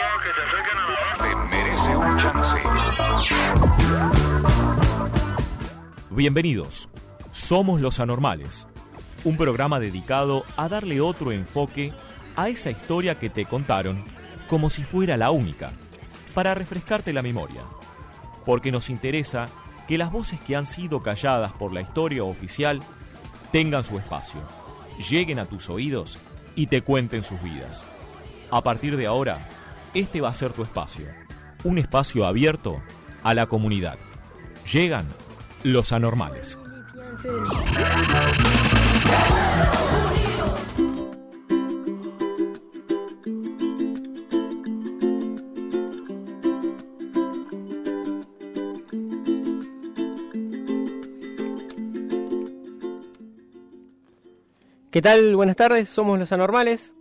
Te merece un chance. Bienvenidos. Somos los anormales. Un programa dedicado a darle otro enfoque a esa historia que te contaron como si fuera la única, para refrescarte la memoria. Porque nos interesa que las voces que han sido calladas por la historia oficial tengan su espacio, lleguen a tus oídos y te cuenten sus vidas. A partir de ahora, este va a ser tu espacio, un espacio abierto a la comunidad. Llegan los anormales. ¿Qué tal? Buenas tardes, somos los anormales.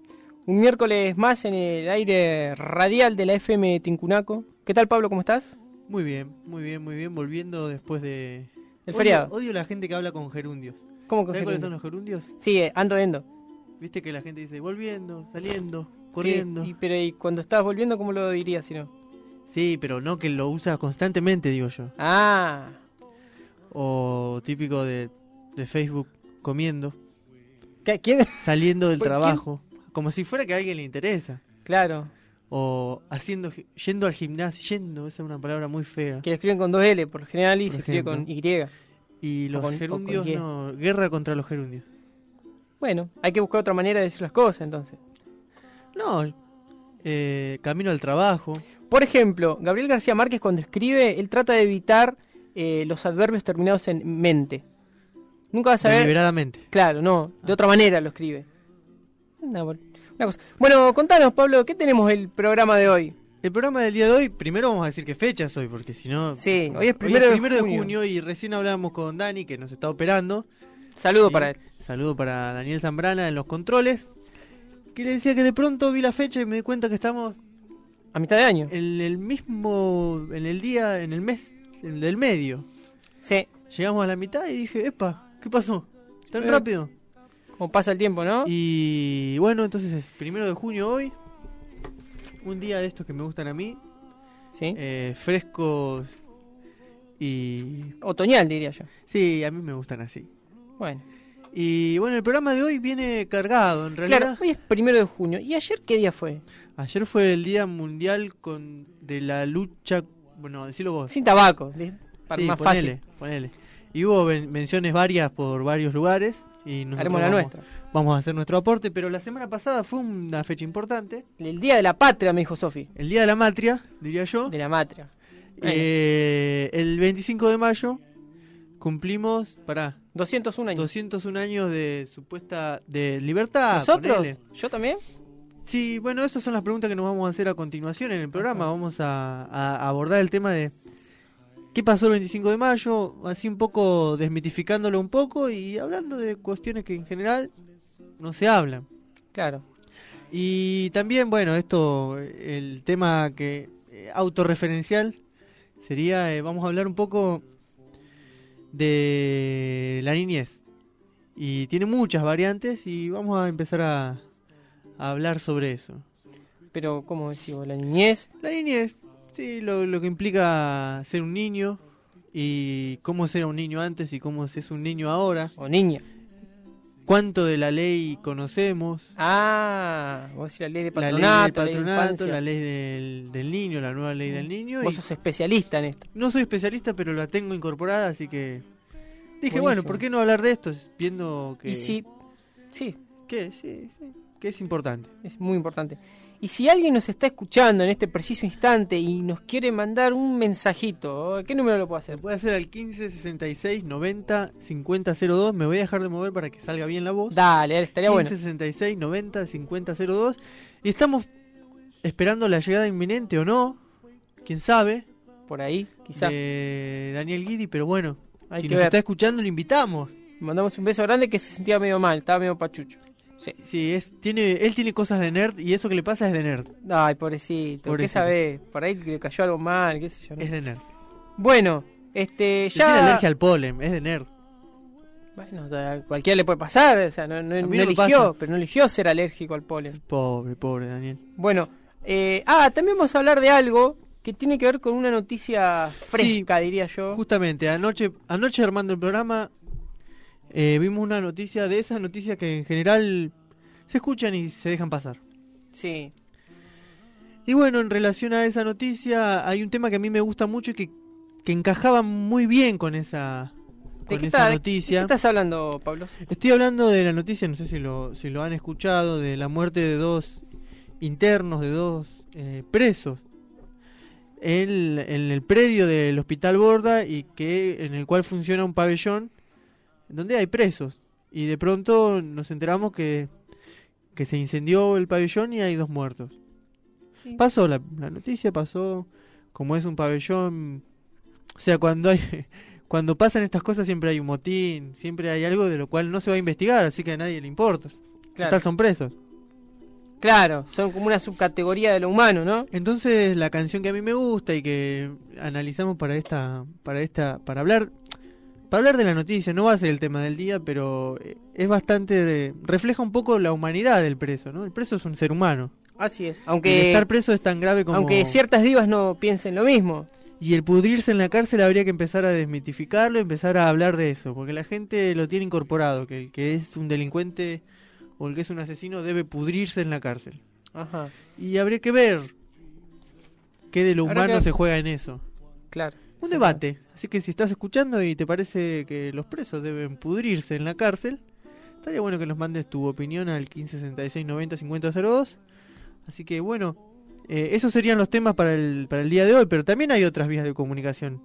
Un miércoles más en el aire radial de la FM Tincunaco. ¿Qué tal, Pablo? ¿Cómo estás? Muy bien, muy bien, muy bien. Volviendo después de. El Odio- feriado. Odio la gente que habla con gerundios. ¿Cómo que ¿Sabes cuáles son los gerundios? Sí, eh, ando endo. Viste que la gente dice volviendo, saliendo, corriendo. Sí, y- pero ¿y cuando estás volviendo, cómo lo dirías si no? Sí, pero no que lo usa constantemente, digo yo. Ah, O típico de, de Facebook comiendo, ¿qué- ¿quién? saliendo del trabajo. Como si fuera que a alguien le interesa. Claro, O haciendo, yendo al gimnasio, yendo, esa es una palabra muy fea. que escriben con dos L por lo general y Por se escribe con Y. Y los con- o con gerundios, no. Guerra contra los gerundios. Bueno, hay que buscar otra manera de decir las cosas entonces. No, eh, camino al trabajo. Por ejemplo, Gabriel García Márquez cuando escribe, él trata de evitar eh, los adverbios terminados en mente. Nunca vas a ver... Deliberadamente. Claro, no, de otra manera lo escribe. Una, cosa. Bueno, contanos, Pablo, ¿qué tenemos el programa de hoy? El programa del día de hoy, primero vamos a decir qué fecha es hoy, porque si no... Sí, hoy es primero de primero de junio. junio y recién hablábamos con Dani, que nos está operando. Saludo para él. Saludo para Daniel Zambrana en los controles. Que le decía que de pronto vi la fecha y me di cuenta que estamos A mitad de año. en el mismo, en el día, en el mes en el del medio. Sí, Llegamos a la mitad y dije, epa, ¿qué pasó? ¿Tan Eh. rápido? Como pasa el tiempo, ¿no? Y bueno, entonces es primero de junio hoy. Un día de estos que me gustan a mí. Sí. eh, frescos y... Otoñal, diría yo. Sí, a mí me gustan así. Bueno. Y bueno, el programa de hoy viene cargado, en realidad. Claro, hoy es primero de junio. ¿Y ayer qué día fue? Ayer fue el Día Mundial con de la lucha... Bueno, decilo vos. Sin tabaco, para Sí, más ponele, fácil. ponele. Y hubo men- menciones varias por varios lugares. Y nosotros Haremos la vamos, nuestra. Vamos a hacer nuestro aporte, pero la semana pasada fue una fecha importante. El Día de la Patria, me dijo Sofi. El Día de la Matria, diría yo. De la Matria. Eh, el 25 de mayo cumplimos, pará, 201 años. 201 años de supuesta de libertad. ¿Nosotros? ponele. ¿Yo también? Sí, bueno, esas son las preguntas que nos vamos a hacer a continuación en el programa. Vamos a, a abordar el tema de qué pasó el 25 de mayo, así un poco desmitificándolo un poco y hablando de cuestiones que en general no se hablan. Claro. Y también, bueno, esto, el tema que eh, autorreferencial sería, eh, vamos a hablar un poco de la niñez. Y tiene muchas variantes y vamos a empezar a, a hablar sobre eso. Pero, ¿cómo decimos? La niñez. La niñez, sí, lo, lo que implica ser un niño y cómo ser un niño antes y cómo es un niño ahora. O niña. Cuánto de la ley conocemos. Ah, vos decís la ley de La ley del patronato, la ley de patronato, infancia. la ley del, del niño, la nueva ley del niño. Vos y sos especialista en esto. no soy especialista, pero la tengo incorporada, así que dije, bueno. ¿por qué no hablar de esto? Viendo que, Y si... Sí, que, sí, sí, que es importante. es muy importante. Y si alguien nos está escuchando en este preciso instante y nos quiere mandar un mensajito, ¿qué número lo puede Se hacer? puede hacer al 15 66 90 50 02. Me voy a dejar de mover para que salga bien la voz. Dale, estaría bueno. 66 90 50 02 y estamos esperando la llegada inminente o no, quién sabe, Por ahí, quizá. de Daniel Guidi, pero bueno, Hay si que nos ver. está escuchando lo invitamos. Mandamos un beso grande que se sentía medio mal, estaba medio pachucho. Sí. Sí, es tiene él tiene cosas de nerd y eso que le pasa es de nerd, Ay, pobrecito, ¿qué Pobrecito. sabés? Por ahí le cayó algo mal, qué sé yo. ¿no? es de nerd. Bueno, este, Ya... Tiene alergia al polen, es de nerd. Bueno, a cualquiera le puede pasar, o sea, no, no- eligió, pasa. pero no eligió ser alérgico al polen. Pobre, pobre Daniel. Bueno, Eh, ah, también vamos a hablar de algo que tiene que ver con una noticia fresca, diría yo. Justamente, anoche, anoche armando el programa, eh, vimos una noticia de esas noticias que en general se escuchan y se dejan pasar. Sí. Y bueno, en relación a esa noticia, hay un tema que a mí me gusta mucho y que, que encajaba muy bien con esa, ¿De con qué, esa está- de noticia. qué estás hablando, Pablo? Estoy hablando de la noticia, no sé si lo, si lo han escuchado, de la muerte de dos internos, de dos eh, presos en, en el predio del Hospital Borda y que en el cual funciona un pabellón donde hay presos. Y de pronto nos enteramos que, que se incendió el pabellón y hay dos muertos. Sí. Pasó la, la noticia, pasó como es un pabellón. O sea, cuando hay cuando pasan estas cosas siempre hay un motín, siempre hay algo de lo cual no se va a investigar, así que a nadie le importa. Claro. Total, son presos. Claro, son como una subcategoría de lo humano, ¿no? Entonces, la canción que a mí me gusta y que analizamos para esta para esta para hablar para hablar de la noticia, no va a ser el tema del día, pero eh, es bastante refleja un poco la humanidad del preso, ¿no? El preso es un ser humano. Así es. El Aunque, estar preso es tan grave como aunque ciertas divas no piensen lo mismo. Y el pudrirse en la cárcel habría que empezar a desmitificarlo, empezar a hablar de eso, porque la gente lo tiene incorporado, que el que es un delincuente o el que es un asesino debe pudrirse en la cárcel. Ajá, Y habría que ver qué de lo humano que- se juega en eso. claro. Un debate. Así que si estás escuchando y te parece que los presos deben pudrirse en la cárcel, estaría bueno que nos mandes tu opinión al 1566 90 5002. Así que bueno, eh, esos serían los temas para el, para el día de hoy, pero también hay otras vías de comunicación.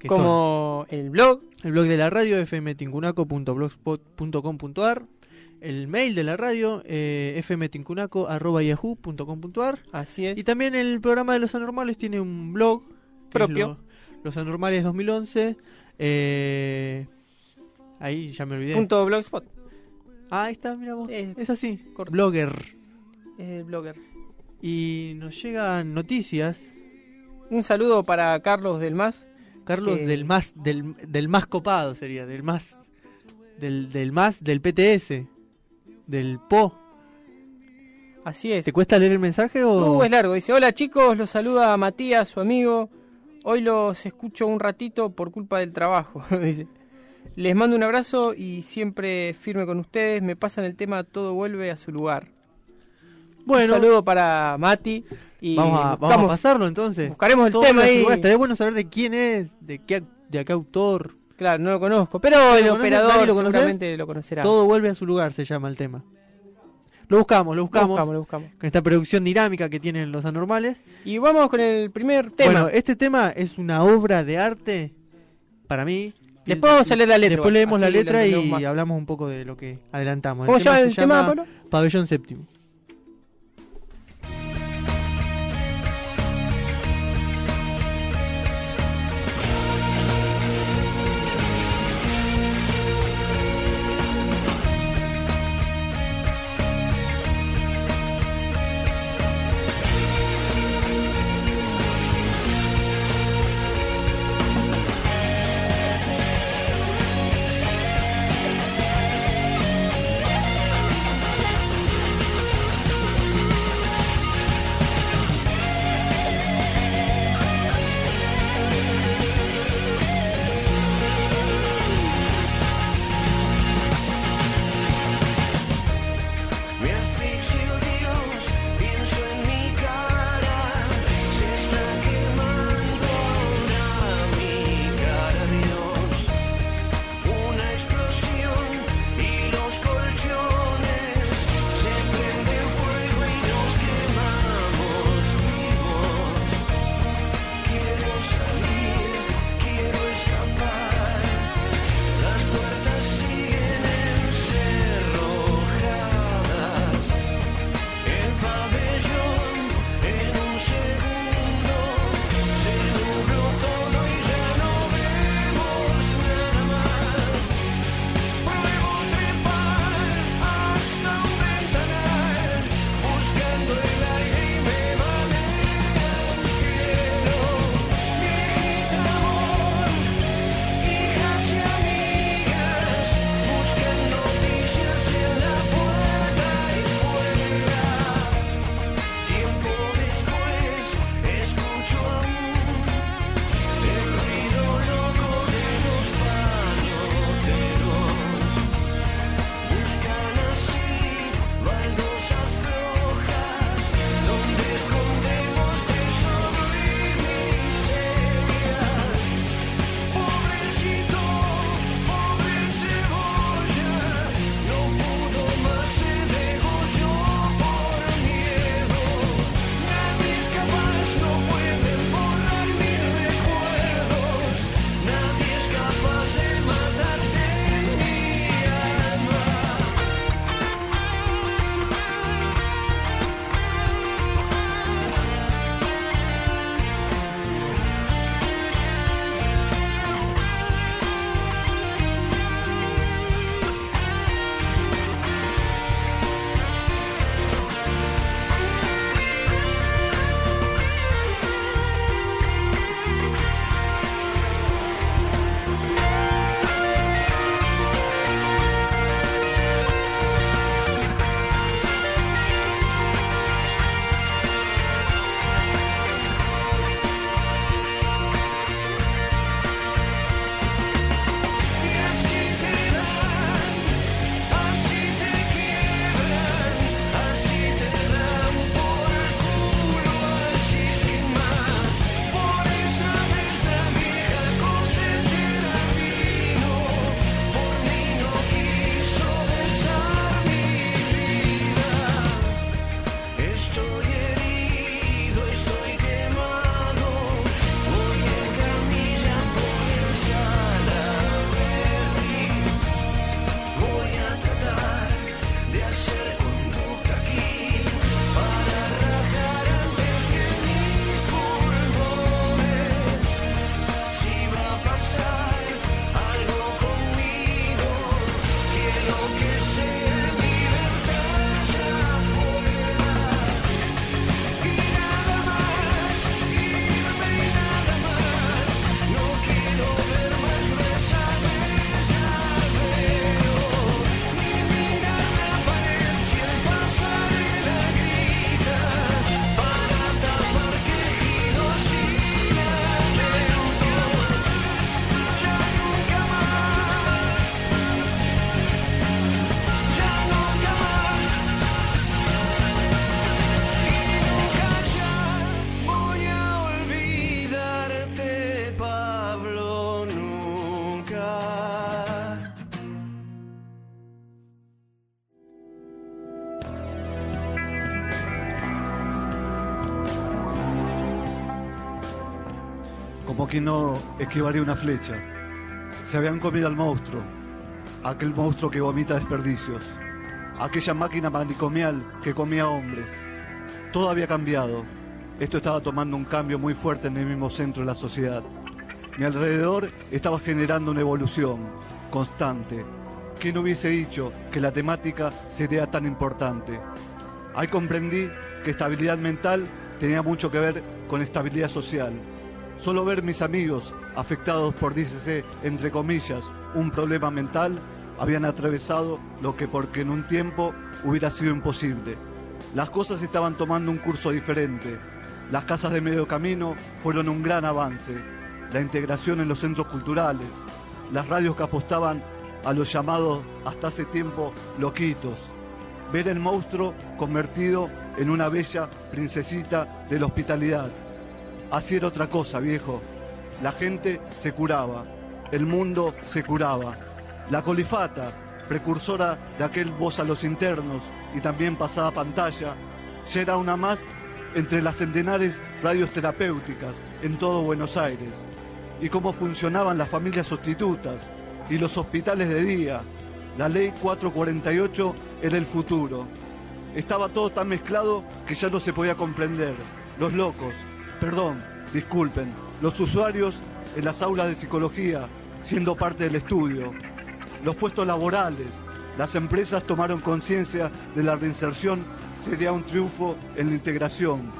que son Como el blog, el blog de la radio fmtincunaco.blogspot.com.ar el mail de la radio eh, fmtincunaco.yahoo.com.ar así es. y también el programa de los anormales tiene un blog Propio. Los anormales 2011 eh, ahí ya me olvidé Punto blogspot, ah ahí está mira vos Eh, es así corto. blogger el blogger. y nos llegan noticias Un saludo para Carlos del Más. Carlos Que- del más del, del más copado sería del más del, del más del PTS del PO Así es. ¿Te cuesta leer el mensaje o Uh, es largo. Dice, hola chicos, los saluda Matías, su amigo. Hoy los escucho un ratito por culpa del trabajo. Dice, les mando un abrazo y siempre firme con ustedes. Me pasan el tema, todo vuelve a su lugar. bueno Un saludo para Mati. Y vamos, a, vamos a buscamos- pasarlo entonces buscaremos el Todo tema ahí. estaría bueno saber de quién es de qué de qué autor Claro, no lo conozco, pero ¿No el operador seguramente lo conocerá. todo vuelve a su lugar se llama el tema lo buscamos lo Lo buscamos, lo buscamos. con esta producción dinámica que tienen los anormales Y vamos con el primer tema. bueno este tema es una obra de arte para mí Después vamos a leer la letra, después leemos la letra y más. hablamos un poco de lo que adelantamos ¿Cómo se llama se el tema, Pablo? pabellón séptimo quien no esquivaría una flecha. Se habían comido al monstruo, aquel monstruo que vomita desperdicios, aquella máquina manicomial que comía hombres. Todo había cambiado. Esto estaba tomando un cambio muy fuerte en el mismo centro de la sociedad. Mi alrededor estaba generando una evolución constante. ¿Quién hubiese dicho que la temática sería tan importante? Ahí comprendí que estabilidad mental tenía mucho que ver con estabilidad social. Solo ver mis amigos afectados por, dícese, entre comillas, un problema mental, habían atravesado lo que porque en un tiempo hubiera sido imposible. Las cosas estaban tomando un curso diferente. Las casas de medio camino fueron un gran avance. La integración en los centros culturales, las radios que apostaban a los llamados hasta hace tiempo loquitos. Ver el monstruo convertido en una bella princesita de la hospitalidad. Así era otra cosa, viejo. La gente se curaba, el mundo se curaba. La colifata, precursora de aquel voz a los internos y también pasada pantalla, ya era una más entre las centenares radios terapéuticas en todo Buenos Aires. Y cómo funcionaban las familias sustitutas y los hospitales de día. La ley 448 era el futuro. Estaba todo tan mezclado que ya no se podía comprender. Los locos, perdón, disculpen, los usuarios en las aulas de psicología siendo parte del estudio, los puestos laborales, las empresas tomaron conciencia de la reinserción sería un triunfo en la integración.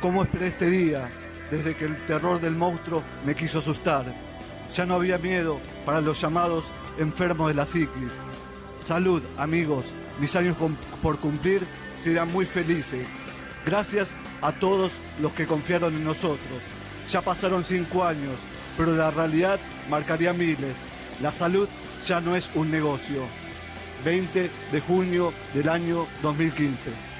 ¿Cómo esperé este día desde que el terror del monstruo me quiso asustar? Ya no había miedo para los llamados enfermos de la psiquis. Salud, amigos, mis años por cumplir serán muy felices. Gracias a todos los que confiaron en nosotros. Ya pasaron cinco años, pero la realidad marcaría miles. La salud ya no es un negocio. 20 de junio del año 2015.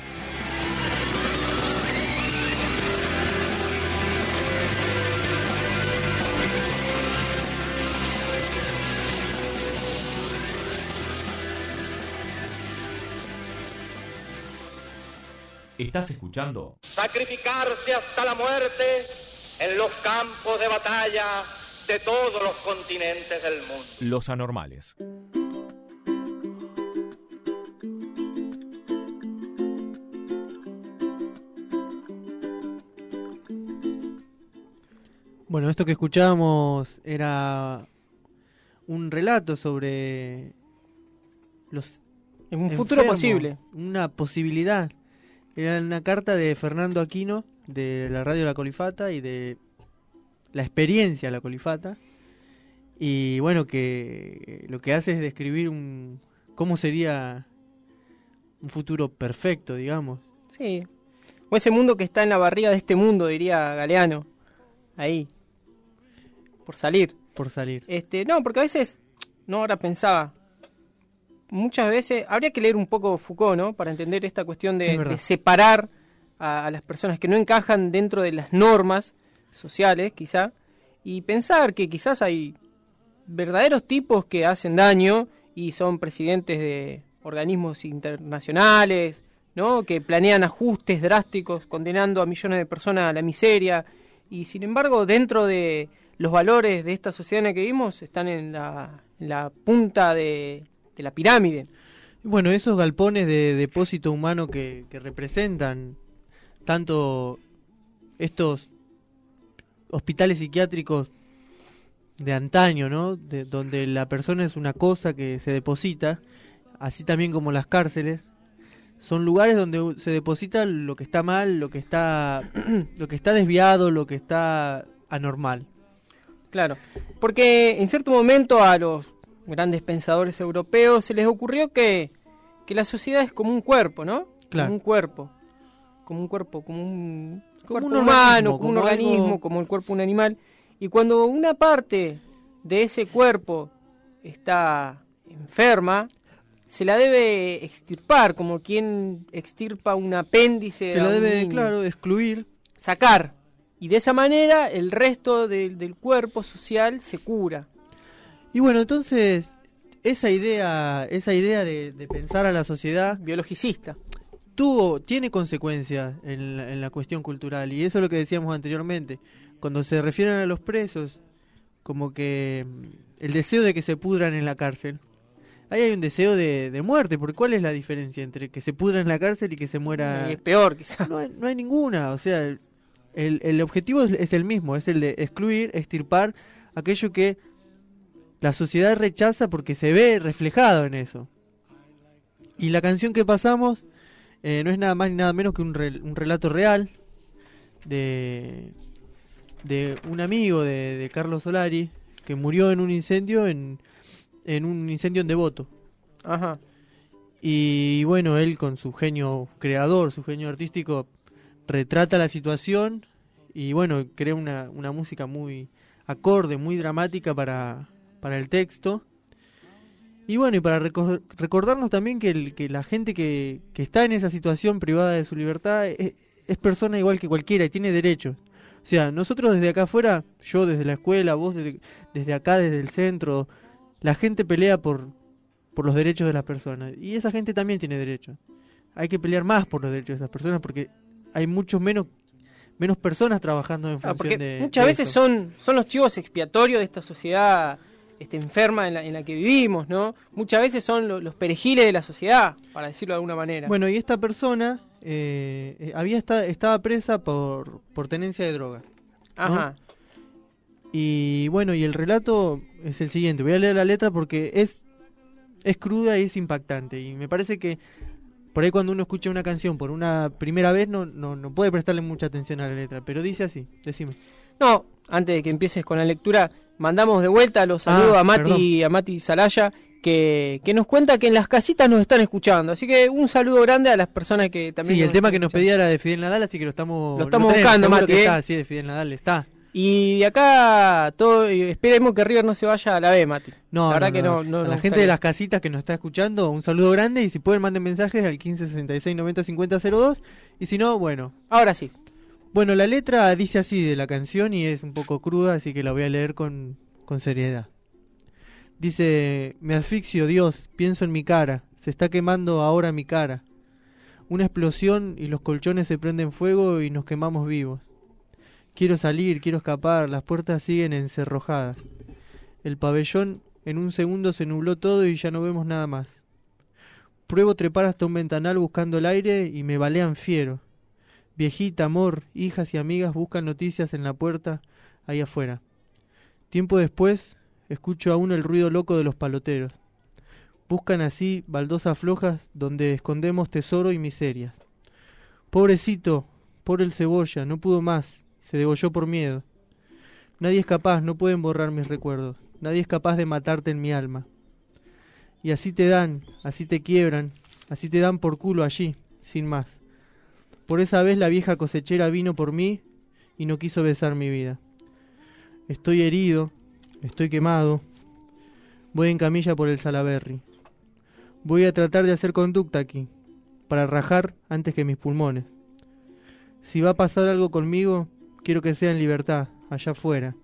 Estás escuchando Sacrificarse hasta la muerte en los campos de batalla de todos los continentes del mundo. Los Anormales. Bueno, esto que escuchábamos era un relato sobre los En un futuro posible. una posibilidad. Era una carta de Fernando Aquino de la radio La Colifata y de la experiencia La Colifata. Y bueno, que lo que hace es describir un cómo sería un futuro perfecto, digamos. Sí. O ese mundo que está en la barriga de este mundo, diría Galeano. Ahí. Por salir. por salir. Este, no, porque a veces, no, ahora pensaba, muchas veces, habría que leer un poco Foucault, ¿no? Para entender esta cuestión Es de, separar a, a las personas que no encajan dentro de las normas sociales, quizá, y pensar que quizás hay verdaderos tipos que hacen daño y son presidentes de organismos internacionales, ¿no? Que planean ajustes drásticos condenando a millones de personas a la miseria y sin embargo dentro de los valores de esta sociedad en la que vivimos están en la, en la punta de, de la pirámide. Bueno, esos galpones de depósito humano que, que representan tanto estos hospitales psiquiátricos de antaño, ¿no? De, donde la persona es una cosa que se deposita, así también como las cárceles, son lugares donde se deposita lo que está mal, lo que está, lo que está desviado, lo que está anormal. Claro, porque en cierto momento a los grandes pensadores europeos se les ocurrió que, que la sociedad es como un cuerpo, ¿no? Claro. Como un cuerpo. Como un cuerpo, como un Como cuerpo un humano, como un organismo, algo- como el cuerpo de un animal. Y cuando una parte de ese cuerpo está enferma, se la debe extirpar, como quien extirpa un apéndice. Se la debe, niño. claro, excluir. sacar. Y de esa manera el resto del- del cuerpo social se cura. Y bueno, entonces, esa idea, esa idea de, de pensar a la sociedad Biologicista. tuvo, tiene consecuencias en la, en la cuestión cultural y eso es lo que decíamos anteriormente. cuando se refieren a los presos, como que mm, el deseo de que se pudran en la cárcel. Ahí hay un deseo de, de muerte, porque ¿cuál es la diferencia entre que se pudra en la cárcel y que se muera? Y es peor, quizás. No hay, no hay ninguna, o sea, el, el- el objetivo es, es el mismo, es el de excluir, extirpar aquello que la sociedad rechaza porque se ve reflejado en eso. Y la canción que pasamos eh, no es nada más ni nada menos que un, rel- un relato real de, de un amigo de, de Carlos Solari que murió en un incendio en, en un incendio en Devoto. Ajá. Y bueno, él con su genio creador, su genio artístico, retrata la situación y bueno, crea una, una música muy acorde, muy dramática para, para el texto. Y bueno, y para recor- recordarnos también que, el- que la gente que, que está en esa situación privada de su libertad es, es persona igual que cualquiera y tiene derechos. O sea, nosotros desde acá afuera, yo desde la escuela, vos desde, desde acá, desde el centro, la gente pelea por, por los derechos de las personas. Y esa gente también tiene derechos. Hay que pelear más por los derechos de esas personas porque hay mucho menos menos personas trabajando en Ah, función porque de muchas de veces eso. son, son los chivos expiatorios de esta sociedad este, enferma en la, en la que vivimos, ¿no? Muchas veces son lo- los perejiles de la sociedad, para decirlo de alguna manera. Bueno, y esta persona eh, eh, había esta- estaba presa por, por tenencia de droga. Ajá. Y bueno, y el relato es el siguiente. Voy a leer la letra porque es, es cruda y es impactante. Y me parece que por ahí cuando uno escucha una canción por una primera vez no, no, no puede prestarle mucha atención a la letra. Pero dice así, decime. No, antes de que empieces con la lectura, mandamos de vuelta los saludos Ah, a Mati, a Mati Salaya, que, que nos cuenta que en las casitas nos están escuchando. Así que un saludo grande a las personas que también. Sí, el tema que nos pedía era de Fidel Nadal, así que lo estamos, Lo estamos buscando, Mati, que ¿eh? está, sí, de Fidel Nadal está. Y de acá todo, esperemos que River no se vaya a la B, Mati. No, la verdad no, que no. no. no a la gente de las casitas que nos está escuchando, un saludo grande y si pueden manden mensajes al 15 66 90 50 02 y si no, bueno. Ahora sí. Bueno, la letra dice así de la canción y es un poco cruda, así que la voy a leer con, con seriedad. Dice, me asfixio, Dios, pienso en mi cara, se está quemando ahora mi cara. Una explosión y los colchones se prenden fuego y nos quemamos vivos. Quiero salir, quiero escapar, las puertas siguen encerrojadas. El pabellón en un segundo se nubló todo y ya no vemos nada más. Pruebo trepar hasta un ventanal buscando el aire y me balean fiero. Viejita, amor, hijas y amigas buscan noticias en la puerta ahí afuera. Tiempo después, escucho aún el ruido loco de los paloteros. Buscan así baldosas flojas donde escondemos tesoro y miserias. Pobrecito, pobre el cebolla, no pudo más, se degolló por miedo. Nadie es capaz, no pueden borrar mis recuerdos. Nadie es capaz de matarte en mi alma. Y así te dan, así te quiebran, así te dan por culo allí, sin más. Por esa vez la vieja cosechera vino por mí y no quiso besar mi vida. Estoy herido, estoy quemado. Voy en camilla por el Salaberry. Voy a tratar de hacer conducta aquí, para rajar antes que mis pulmones. Si va a pasar algo conmigo, quiero que sea en libertad, allá afuera.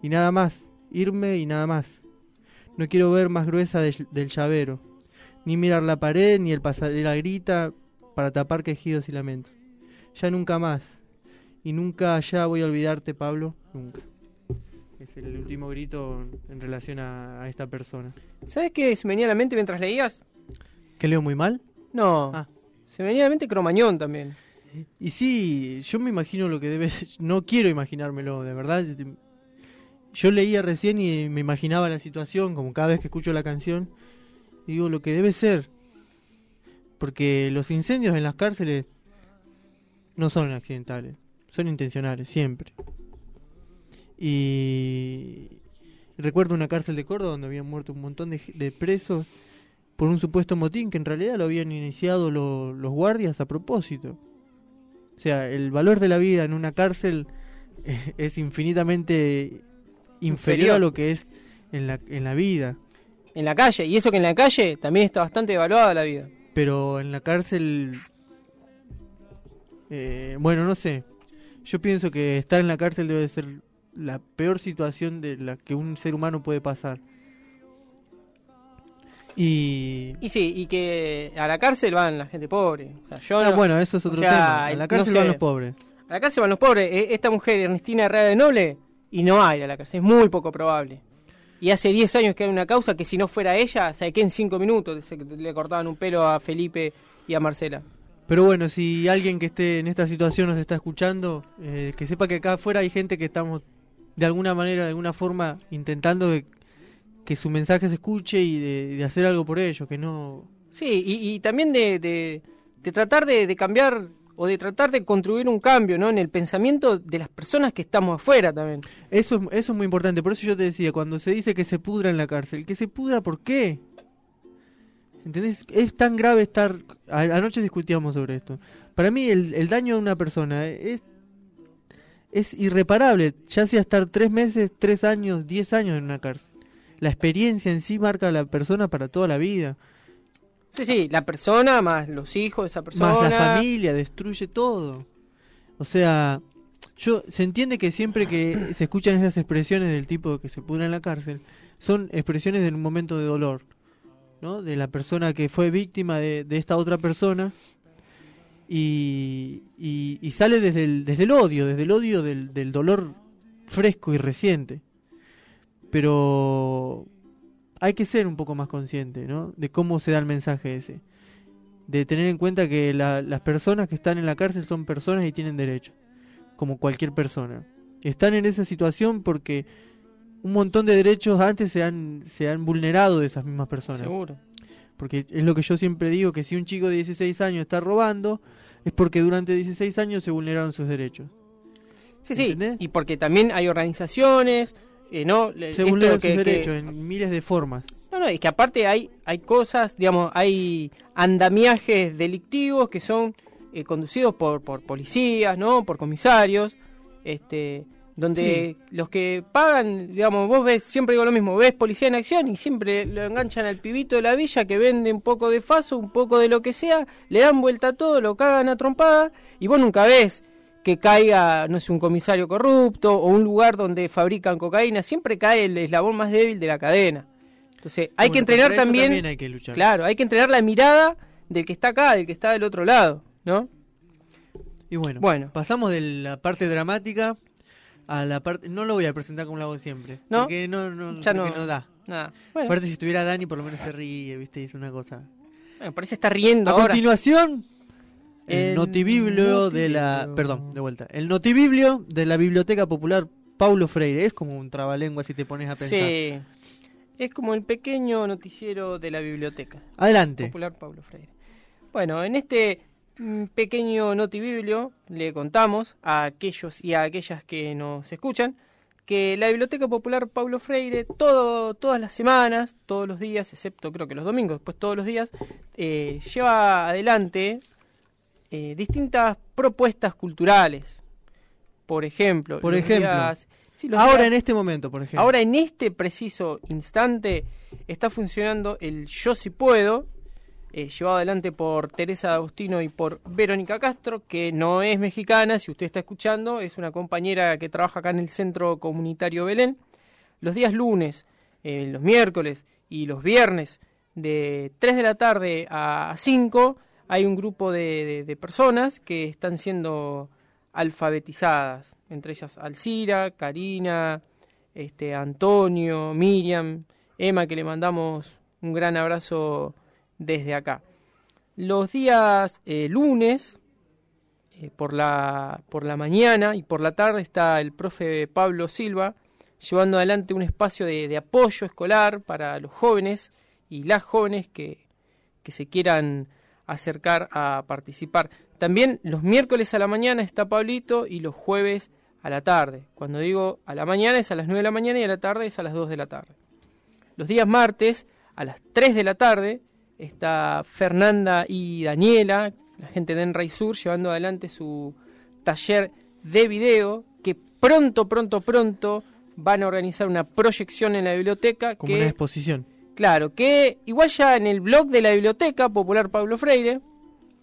Y nada más, irme y nada más. No quiero ver más gruesa del, llavero, ni mirar la pared, ni el pasarela grita para tapar quejidos y lamentos. Ya nunca más, y nunca ya voy a olvidarte, Pablo, nunca. Es el último grito en relación a, a esta persona. ¿Sabes qué se me venía a la mente mientras leías? ¿Que leo muy mal? No. Ah. Se me venía a la mente Cromañón también. Y sí, yo me imagino lo que debe ser- No quiero imaginármelo, de verdad. Yo leía recién y me imaginaba la situación, como cada vez que escucho la canción. Y digo, lo que debe ser. Porque los incendios en las cárceles no son accidentales, son intencionales, siempre. Y recuerdo una cárcel de Córdoba donde habían muerto un montón de, de presos por un supuesto motín que en realidad lo habían iniciado lo- los guardias a propósito. O sea, el valor de la vida en una cárcel es infinitamente inferior, Inferior. a lo que es en la, en la vida. En la calle. Y eso que en la calle también está bastante evaluada la vida. Pero en la cárcel... eh, bueno, no sé. Yo pienso que estar en la cárcel debe ser la peor situación de la que un ser humano puede pasar. Y... Y sí, y que a la cárcel van la gente pobre. O sea, yo Ah, no- bueno, eso es o otro sea, tema. A la no cárcel sé. van los pobres. a A la cárcel van los pobres. E- Esta mujer, Ernestina Herrera de Noble, y no hay a la cárcel. Es muy poco probable. Y hace 10 años que hay una causa que si no fuera ella, se que en 5 minutos le cortaban un pelo a Felipe y a Marcela. Pero bueno, si alguien que esté en esta situación nos está escuchando, eh, que sepa que acá afuera hay gente que estamos de alguna manera, de alguna forma, intentando de- que su mensaje se escuche y de, de hacer algo por ellos, que no... Sí, y, y también de, de- de tratar de, de cambiar o de tratar de construir un cambio ¿no? en el pensamiento de las personas que estamos afuera también. Eso es, eso es muy importante, por eso yo te decía, cuando se dice que se pudra en la cárcel, que se pudra, ¿por qué? ¿Entendés? Es tan grave estar... Anoche discutíamos sobre esto. Para mí el, el daño a una persona es, es irreparable, ya sea estar tres meses, tres años, diez años en una cárcel. La experiencia en sí marca a la persona para toda la vida. Sí, sí, la persona más los hijos de esa persona. Más la familia, destruye todo. O sea, yo se entiende que siempre que se escuchan esas expresiones del tipo que se pudra en la cárcel, son expresiones de un momento de dolor, ¿no? De la persona que fue víctima de, de esta otra persona y, y, y sale desde el, desde el odio, desde el odio del, del dolor fresco y reciente. Pero hay que ser un poco más consciente, ¿no? De cómo se da el mensaje ese. De tener en cuenta que la- las personas que están en la cárcel son personas y tienen derechos, como cualquier persona. Están en esa situación porque un montón de derechos antes se han, se han vulnerado de esas mismas personas. Seguro. Porque es lo que yo siempre digo, que si un chico de 16 años está robando, es porque durante 16 años se vulneraron sus derechos. Sí, sí. Y porque también hay organizaciones, eh, ¿no? Se vulneran que- sus que- derechos en miles de formas. No, no, es que aparte hay, hay cosas, digamos, hay andamiajes delictivos que son eh, conducidos por, por policías, ¿no? Por comisarios, este, donde los que pagan, digamos, vos ves, siempre digo lo mismo, ves policía en acción y siempre lo enganchan al pibito de la villa que vende un poco de faso, un poco de lo que sea, le dan vuelta a todo, lo cagan a trompada y vos nunca ves que caiga, no sé, un comisario corrupto o un lugar donde fabrican cocaína, siempre cae el eslabón más débil de la cadena. Entonces, hay Bueno, que entrenar también, también hay que luchar. claro, hay que entrenar la mirada del que está acá, del que está del otro lado, ¿no? Y bueno, Bueno. pasamos de la parte dramática a la parte... No lo voy a presentar como lo hago siempre. ¿No? Porque no, no, Ya no- no da. Nada. Bueno, Aparte si estuviera Dani por lo menos se ríe, viste, dice una cosa. bueno, parece estar riendo A ahora. continuación, el, notibiblio de la... Perdón, de vuelta. El notibiblio de la Biblioteca Popular Paulo Freire. Es como un trabalengua si te pones a pensar. Sí. Es como el pequeño noticiero de la biblioteca. Adelante. Popular Pablo Freire. Bueno, en este mm, pequeño notibiblio le contamos a aquellos y a aquellas que nos escuchan que la Biblioteca Popular Pablo Freire todo, todas las semanas, todos los días, excepto creo que los domingos, después todos los días, eh, lleva adelante eh, distintas propuestas culturales. Por ejemplo, Por ejemplo. días- sí, los Ahora días- en este momento, por ejemplo. Ahora en este preciso instante está funcionando el Yo si puedo, eh, llevado adelante por Teresa Agustino y por Verónica Castro, que no es mexicana, si usted está escuchando, es una compañera que trabaja acá en el Centro Comunitario Belén. Los días lunes, eh, los miércoles y los viernes, de 3 de la tarde a 5, hay un grupo de, de- personas que están siendo alfabetizadas, entre ellas Alcira, Karina, este, Antonio, Miriam, Emma, que le mandamos un gran abrazo desde acá. Los días eh, lunes, eh, por, la, por la mañana y por la tarde, está el profe Pablo Silva llevando adelante un espacio de, de apoyo escolar para los jóvenes y las jóvenes que, que se quieran acercar a participar. También los miércoles a la mañana está Pablito y los jueves a la tarde. Cuando digo a la mañana es a las 9 de la mañana y a la tarde es a las 2 de la tarde. Los días martes a las 3 de la tarde está Fernanda y Daniela, la gente de Enray Sur, llevando adelante su taller de video que pronto, pronto, pronto van a organizar una proyección en la biblioteca Como que una exposición. Claro, que igual ya en el blog de la Biblioteca Popular Pablo Freire,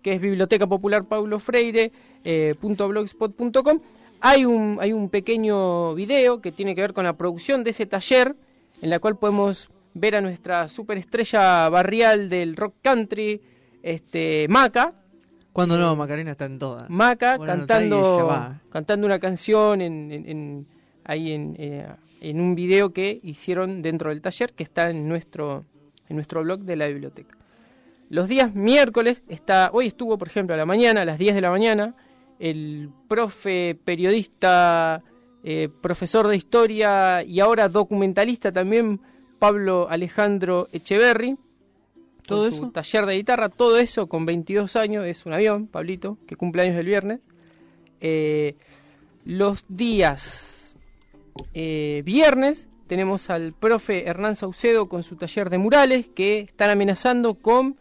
que es biblioteca popular Paulo Freire, eh, punto blogspot.com, hay un, hay un pequeño video que tiene que ver con la producción de ese taller, en la cual podemos ver a nuestra superestrella barrial del rock country, este, Maca. Cuando no, Macarena está en todas. Maca cantando, cantando una canción en, en- en- ahí en, eh, en un video que hicieron dentro del taller que está en nuestro, en nuestro blog de la biblioteca. Los días miércoles está, hoy estuvo por ejemplo a la mañana, a las 10 de la mañana, el profe periodista, eh, profesor de historia y ahora documentalista también, Pablo Alejandro Echeverry. ¿Todo con su eso? taller de guitarra, todo eso con 22 años, es un avión, Pablito, que cumple años el viernes. Eh, los días eh, viernes tenemos al profe Hernán Saucedo con su taller de murales que están amenazando con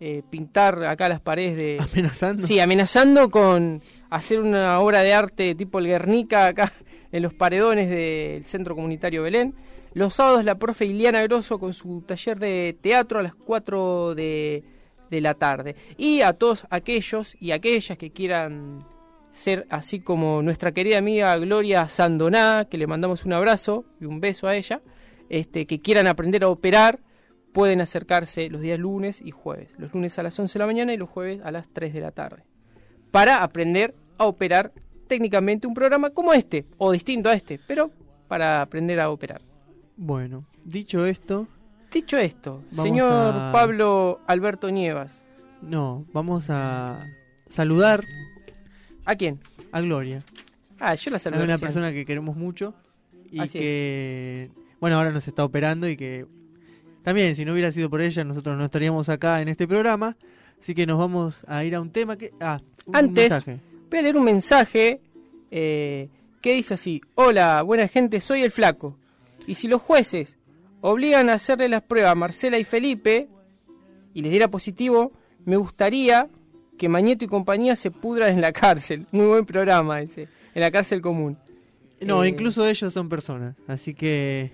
eh, pintar acá las paredes de... Amenazando. Sí, amenazando con hacer una obra de arte tipo el Guernica acá en los paredones del Centro Comunitario Belén. Los sábados la profe Iliana Grosso con su taller de teatro a las 4 de, de la tarde. Y a todos aquellos y aquellas que quieran ser así como nuestra querida amiga Gloria Sandoná, que le mandamos un abrazo y un beso a ella, este, que quieran aprender a operar, pueden acercarse los días lunes y jueves. Los lunes a las 11 de la mañana y los jueves a las 3 de la tarde. Para aprender a operar técnicamente un programa como este, o distinto a este, pero para aprender a operar. Bueno, dicho esto, Dicho esto, señor a- Pablo Alberto Nievas, no, vamos a saludar ¿a quién? a Gloria. Ah, yo la Es saludo. una recién. persona que queremos mucho y Así es. que, bueno, ahora nos está operando y que también, si no hubiera sido por ella, nosotros no estaríamos acá en este programa. Así que nos vamos a ir a un tema que. Ah, un Antes- mensaje. Voy a leer un mensaje eh, que dice así: Hola, buena gente, soy el Flaco. Y si los jueces obligan a hacerle las pruebas a Marcela y Felipe y les diera positivo, me gustaría que Mañeto y compañía se pudran en la cárcel. Muy buen programa ese, en la cárcel común. No, Eh, incluso ellos son personas. Así que.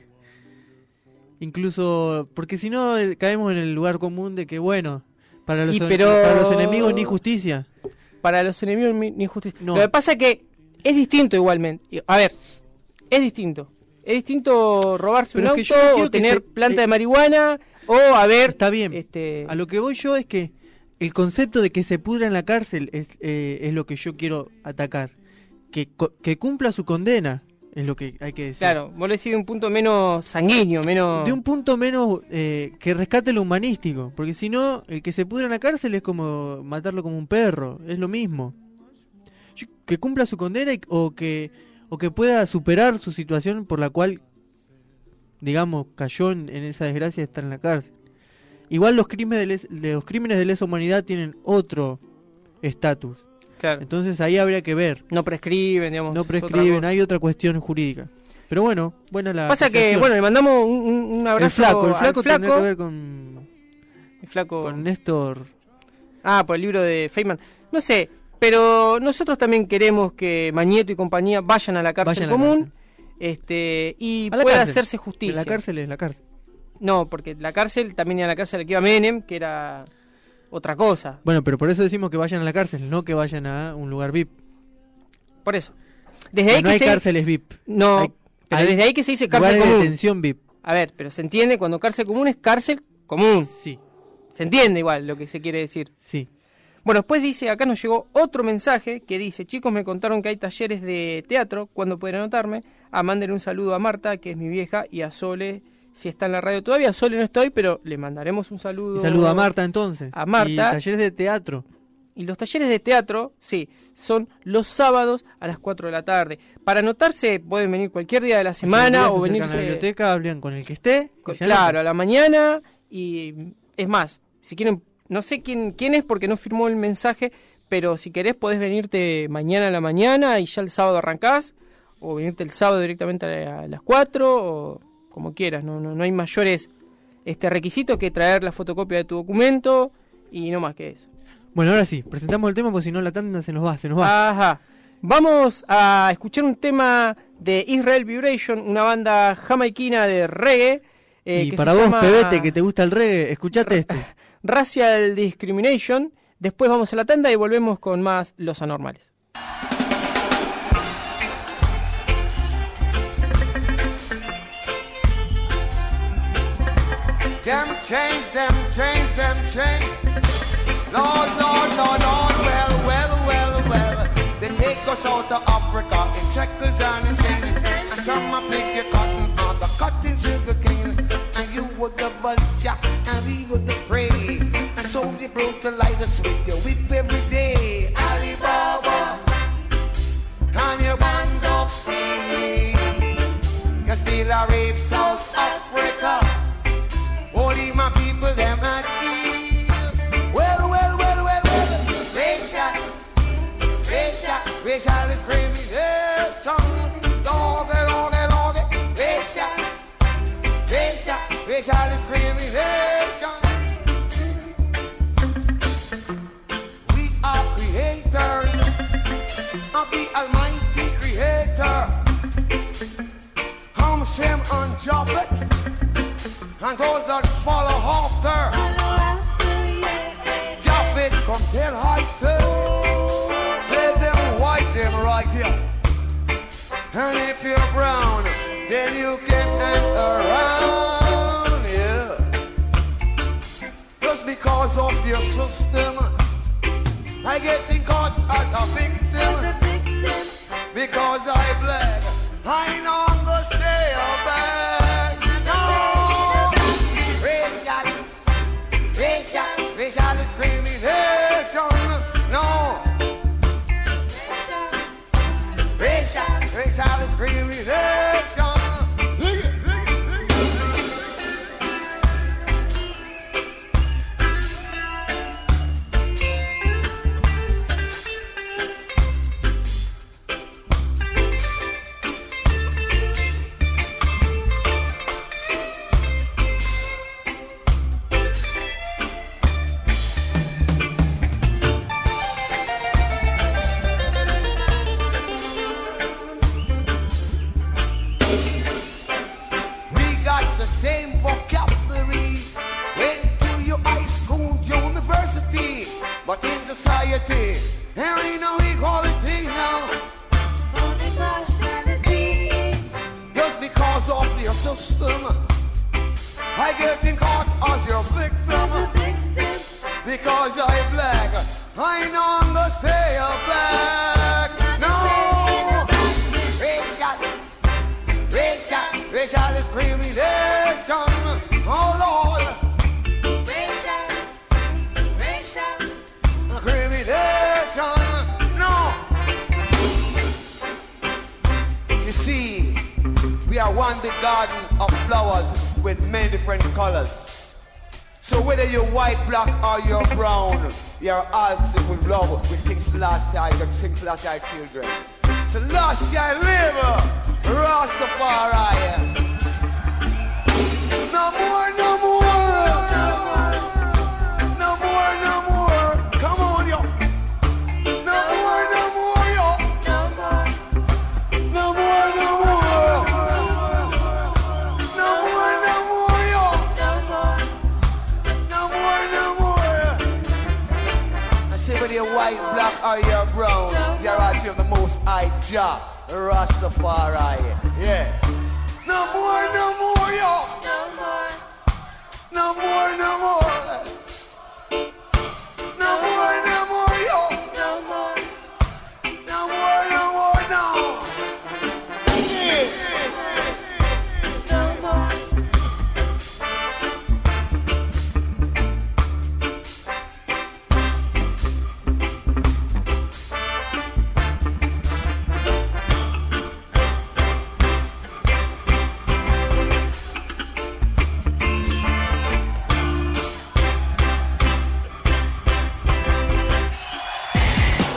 Incluso. Porque si no, eh, caemos en el lugar común de que, bueno. Para los, Y en- pero- para los enemigos ni justicia. Para los enemigos ni justicia. No. Lo que pasa es que es distinto igualmente. A ver, es distinto. Es distinto robarse Pero un auto no o tener se- planta eh, de marihuana o haber Está bien. este A lo que voy yo es que el concepto de que se pudra en la cárcel es, eh, es lo que yo quiero atacar. Que, que cumpla su condena es lo que hay que decir. Claro, vos decís de un punto menos sanguíneo, menos... De un punto menos eh, que rescate lo humanístico. Porque si no, el que se pudra en la cárcel es como matarlo como un perro. Es lo mismo. Que cumpla su condena y- o, que, o que pueda superar su situación por la cual, digamos, cayó en, en esa desgracia de estar en la cárcel. Igual los crímenes de, les- de los crímenes de lesa humanidad tienen otro estatus. Claro, Entonces ahí habría que ver. no prescriben, digamos. No otra prescriben, hay otra cuestión jurídica. Pero bueno, buena la. Pasa que, bueno, le mandamos un, un- un el abrazo flaco, el flaco flaco, que ver con, el flaco- con Néstor. Ah, por el libro de Feynman. No sé, pero nosotros también queremos que Mañeto y compañía vayan a la cárcel Vayan a la común cárcel. este y pueda cárcel. hacerse justicia. La cárcel es la cárcel. No, porque la cárcel, también a la cárcel aquí iba Menem, que era otra cosa. Bueno, pero por eso decimos que vayan a la cárcel, no que vayan a un lugar VIP. Por eso. Desde ahí no que hay se... cárceles VIP. No, hay- pero hay desde ahí que se dice cárcel Lugares de común. detención VIP. A ver, pero se entiende cuando cárcel común es cárcel común. Sí, Se entiende igual lo que se quiere decir. sí. Bueno, después dice, acá nos llegó otro mensaje que dice, chicos, me contaron que hay talleres de teatro, ¿cuándo pueden anotarme? A manden un saludo a Marta, que es mi vieja, y a Sole, si está en la radio todavía. Sole no estoy, pero le mandaremos un saludo. Y saludo a Marta entonces. A Marta. Y talleres de teatro. Y los talleres de teatro, sí, son los sábados a las 4 de la tarde. Para anotarse pueden venir cualquier día de la semana o venirse... a la biblioteca, hablan con el que esté. Claro, a la mañana y es más, si quieren, no sé quién, quién es porque no firmó el mensaje, pero si querés podés venirte mañana a la mañana y ya el sábado arrancás, o venirte el sábado directamente a, a las 4, o como quieras, no, no, no hay mayores este requisitos que traer la fotocopia de tu documento y no más que eso. Bueno, ahora sí, presentamos el tema porque si no la tanda se nos va, se nos va. Ajá. Vamos a escuchar un tema de Israel Vibration, una banda jamaiquina de reggae. eh, y que para se vos, llama- pebete, que te gusta el reggae, escuchate este. Racial Discrimination. Después vamos a la tanda y volvemos con más Los Anormales. them change, them change, them change. Lord, Lord, Lord, Lord, well, well, well, well. They take us out to Africa in shackles and in chains. And some are pick your cotton, other cotton sugar cane. And you would have racial, racial discrimination. We are creators of the Almighty Creator. Ham, Shem, and Japheth, and those that follow after. Japheth, come tell I say, say them white, them right here. And if you're brown, your system, I get caught as a victim. Because I black, I no there ain't no equality now. Just because of your system, I get in caught as your victim. Because I black, I no longer stay a black. No, racial, racial, racial discrimination. One big garden of flowers with many different colors. So whether you're white, black, or you're brown, you're sick with love with King Selassie, your King Selassie children. Selassie live, Rastafari. Or you're brown, you're here the most high job, Rastafari. Yeah. No more, no more, yo. No more, no more. No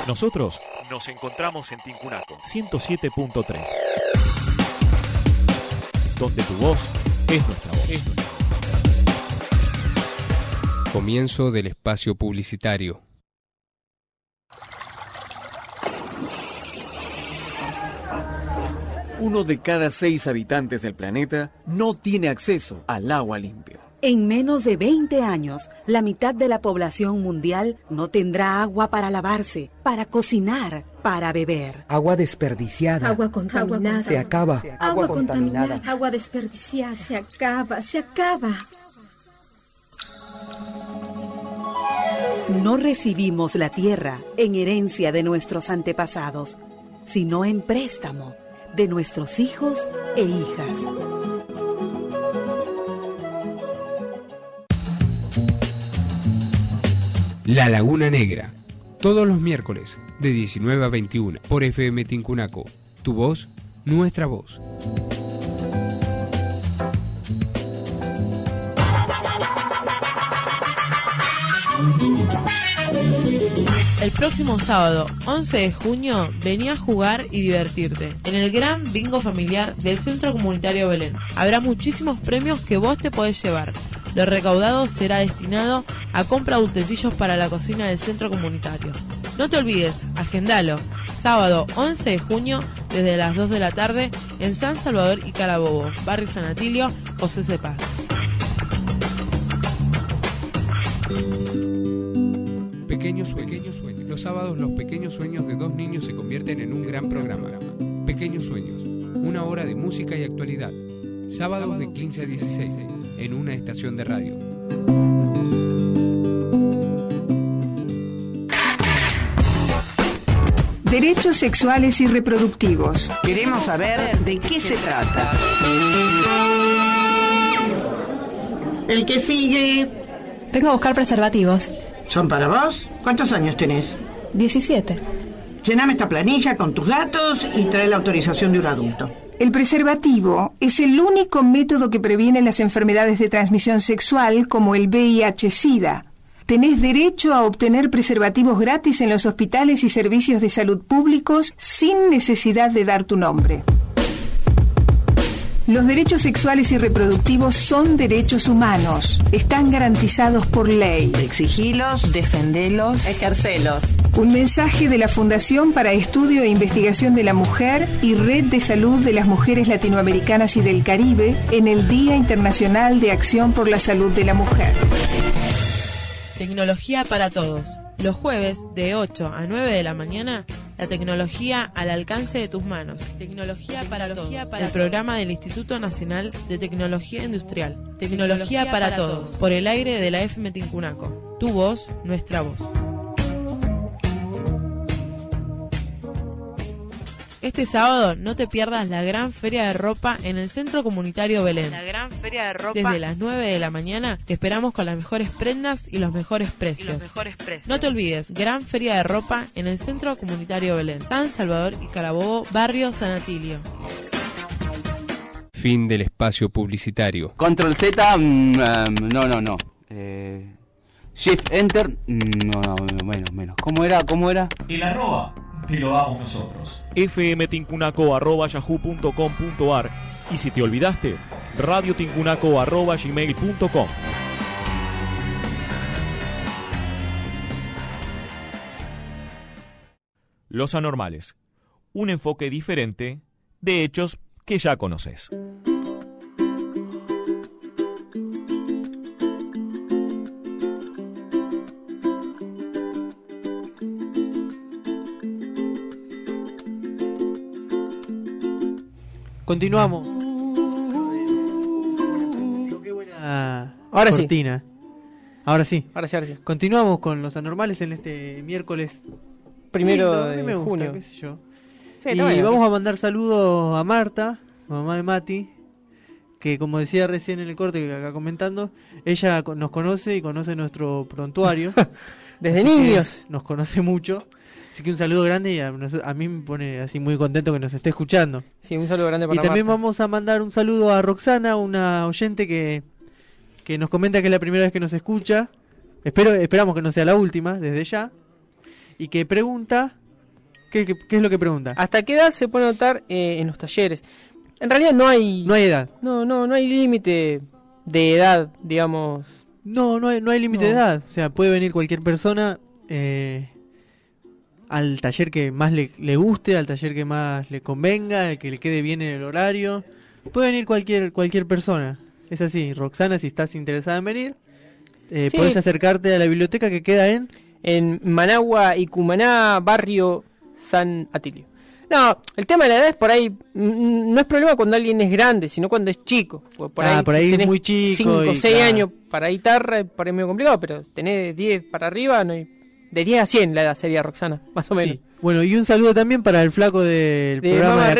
Nosotros nos encontramos en Tincunaco 107.3. Donde tu voz es nuestra voz. Comienzo del espacio publicitario. Uno de cada seis habitantes del planeta no tiene acceso al agua limpio. En menos de 20 años, la mitad de la población mundial no tendrá agua para lavarse, para cocinar, para beber. Agua desperdiciada. Agua contaminada. Se acaba. Agua, contaminada. Agua desperdiciada. Se acaba, se acaba. No recibimos la tierra en herencia de nuestros antepasados. sino en préstamo de nuestros hijos e hijas. La Laguna Negra, todos los miércoles de 19 a 21 por FM Tincunaco. Tu voz, nuestra voz. El próximo sábado, 11 de junio, vení a jugar y divertirte en el gran bingo familiar del Centro Comunitario Belén. Habrá muchísimos premios que vos te podés llevar. Lo recaudado será destinado a compra de utensilios para la cocina del centro comunitario. No te olvides, agendalo. Sábado 11 de junio, desde las 2 de la tarde, en San Salvador y Carabobo, Barrio San Atilio, José C. Pequeños sueños, sueños. Los sábados los pequeños sueños de dos niños se convierten en un gran programa. Pequeños sueños. Una hora de música y actualidad. Sábados de 15 a 16 en una estación de radio. Derechos sexuales y reproductivos. Queremos saber de qué se trata. El que sigue. Vengo a buscar preservativos. ¿Son para vos? ¿Cuántos años tenés? 17. Llename esta planilla con tus datos y trae la autorización de un adulto. El preservativo es el único método que previene las enfermedades de transmisión sexual como el VIH-Sida. Tenés derecho a obtener preservativos gratis en los hospitales y servicios de salud públicos sin necesidad de dar tu nombre. Los derechos sexuales y reproductivos son derechos humanos. Están garantizados por ley. Exigilos, defendelos, ejercelos. Un mensaje de la Fundación para Estudio e Investigación de la Mujer y Red de Salud de las Mujeres Latinoamericanas y del Caribe en el Día Internacional de Acción por la Salud de la Mujer. Tecnología para todos. Los jueves de 8 a 9 de la mañana, la tecnología al alcance de tus manos. Tecnología para todos. el programa del Instituto Nacional de Tecnología Industrial. Tecnología, para, todos. Por el aire de la FM Tincunaco. Tu voz, nuestra voz. Este sábado no te pierdas la gran feria de ropa en el Centro Comunitario Belén. La gran feria de ropa. Desde las 9 de la mañana te esperamos con las mejores prendas y los mejores precios. mejores precios. No te olvides, gran feria de ropa en el Centro Comunitario Belén, San Salvador y Carabobo, Barrio San Atilio. Fin del espacio publicitario. Control Z, mm, um, no, no, no. Eh, shift Enter, mm, no, no, menos, menos. ¿Cómo era? ¿Cómo era? El arroba te lo damos nosotros. fmtincunaco.yahoo.com.ar y si te olvidaste, radiotincunaco.gmail.com Los anormales. Un enfoque diferente de hechos que ya conoces. Continuamos. Qué buena Ahora sí. Ahora sí. Ahora sí, ahora sí. Continuamos con los anormales en este miércoles. Primero de me gusta, junio. qué sé yo. Sí, y bueno. vamos a mandar saludos a Marta, mamá de Mati, que como decía recién en el corte que acá comentando, ella nos conoce y conoce nuestro prontuario. Desde niños. Nos conoce mucho. Así que un saludo grande y a, mí me pone así muy contento que nos esté escuchando. Sí, un saludo grande Y para también Marta. vamos a mandar un saludo a Roxana, una oyente que, que nos comenta que es la primera vez que nos escucha. Espero, esperamos que no sea la última, desde ya. Y que pregunta. ¿Qué, qué, qué es lo que pregunta? ¿Hasta qué edad se puede notar eh, en los talleres? En realidad no hay... No hay edad. No, no, no hay límite de edad, digamos. No, no hay, no hay límite de edad. O sea, puede venir cualquier persona eh, al taller que más le, le guste, al taller que más le convenga, al que le quede bien en el horario. Puede venir cualquier, cualquier persona. Es así, Roxana, si estás interesada en venir, eh, Sí. puedes acercarte a la biblioteca que queda en... En Managua y Cumaná, barrio San Atilio. No, el tema de la edad es por ahí. mm, No es problema cuando alguien es grande, sino cuando es chico. Por Ah, ahí, por si ahí es muy chico 5 o y 6 claro. años para guitarra, por ahí medio complicado, pero tenés 10 para arriba, no hay De 10 a 100 la edad sería Roxana, más o menos. Sí. Bueno, y un saludo también para el flaco del De programa de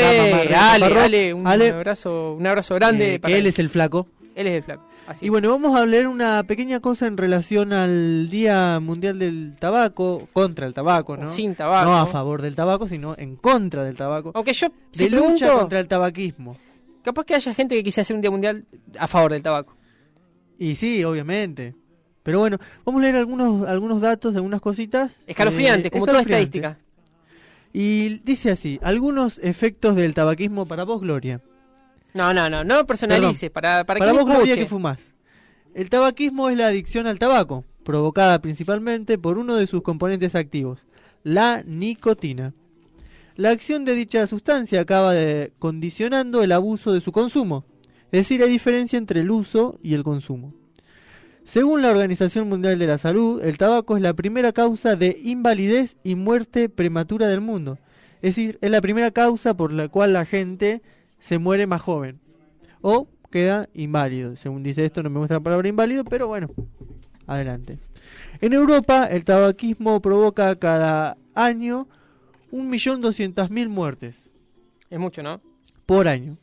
acá, Ale, un Ale, abrazo, un abrazo grande. eh, para él es el flaco. Él es el flaco. Así. Y bueno, vamos a hablar una pequeña cosa en relación al Día Mundial del Tabaco, contra el tabaco, ¿no? sin tabaco. No a favor del tabaco, sino en contra del tabaco. Aunque yo, de si lucha pregunto- contra el tabaquismo. Capaz que haya gente que quisiera hacer un día mundial a favor del tabaco. Y sí, obviamente. Pero bueno, vamos a leer algunos algunos datos, algunas cositas. Escalofriantes, eh, como toda estadística. Y dice así, algunos efectos del tabaquismo para vos, Gloria. No, no, no, no personalices. Para, para, Para quien vos, Gloria, escuche. que fumás. El tabaquismo es la adicción al tabaco, provocada principalmente por uno de sus componentes activos, la nicotina. La acción de dicha sustancia acaba de condicionando el abuso de su consumo, es decir, hay diferencia entre el uso y el consumo. Según la Organización Mundial de la Salud, el tabaco es la primera causa de invalidez y muerte prematura del mundo. Es decir, es la primera causa por la cual la gente se muere más joven. O queda inválido. Según dice esto, no me gusta la palabra inválido, pero bueno, adelante. En Europa, el tabaquismo provoca cada año 1.200.000 muertes Es mucho, ¿no? por año.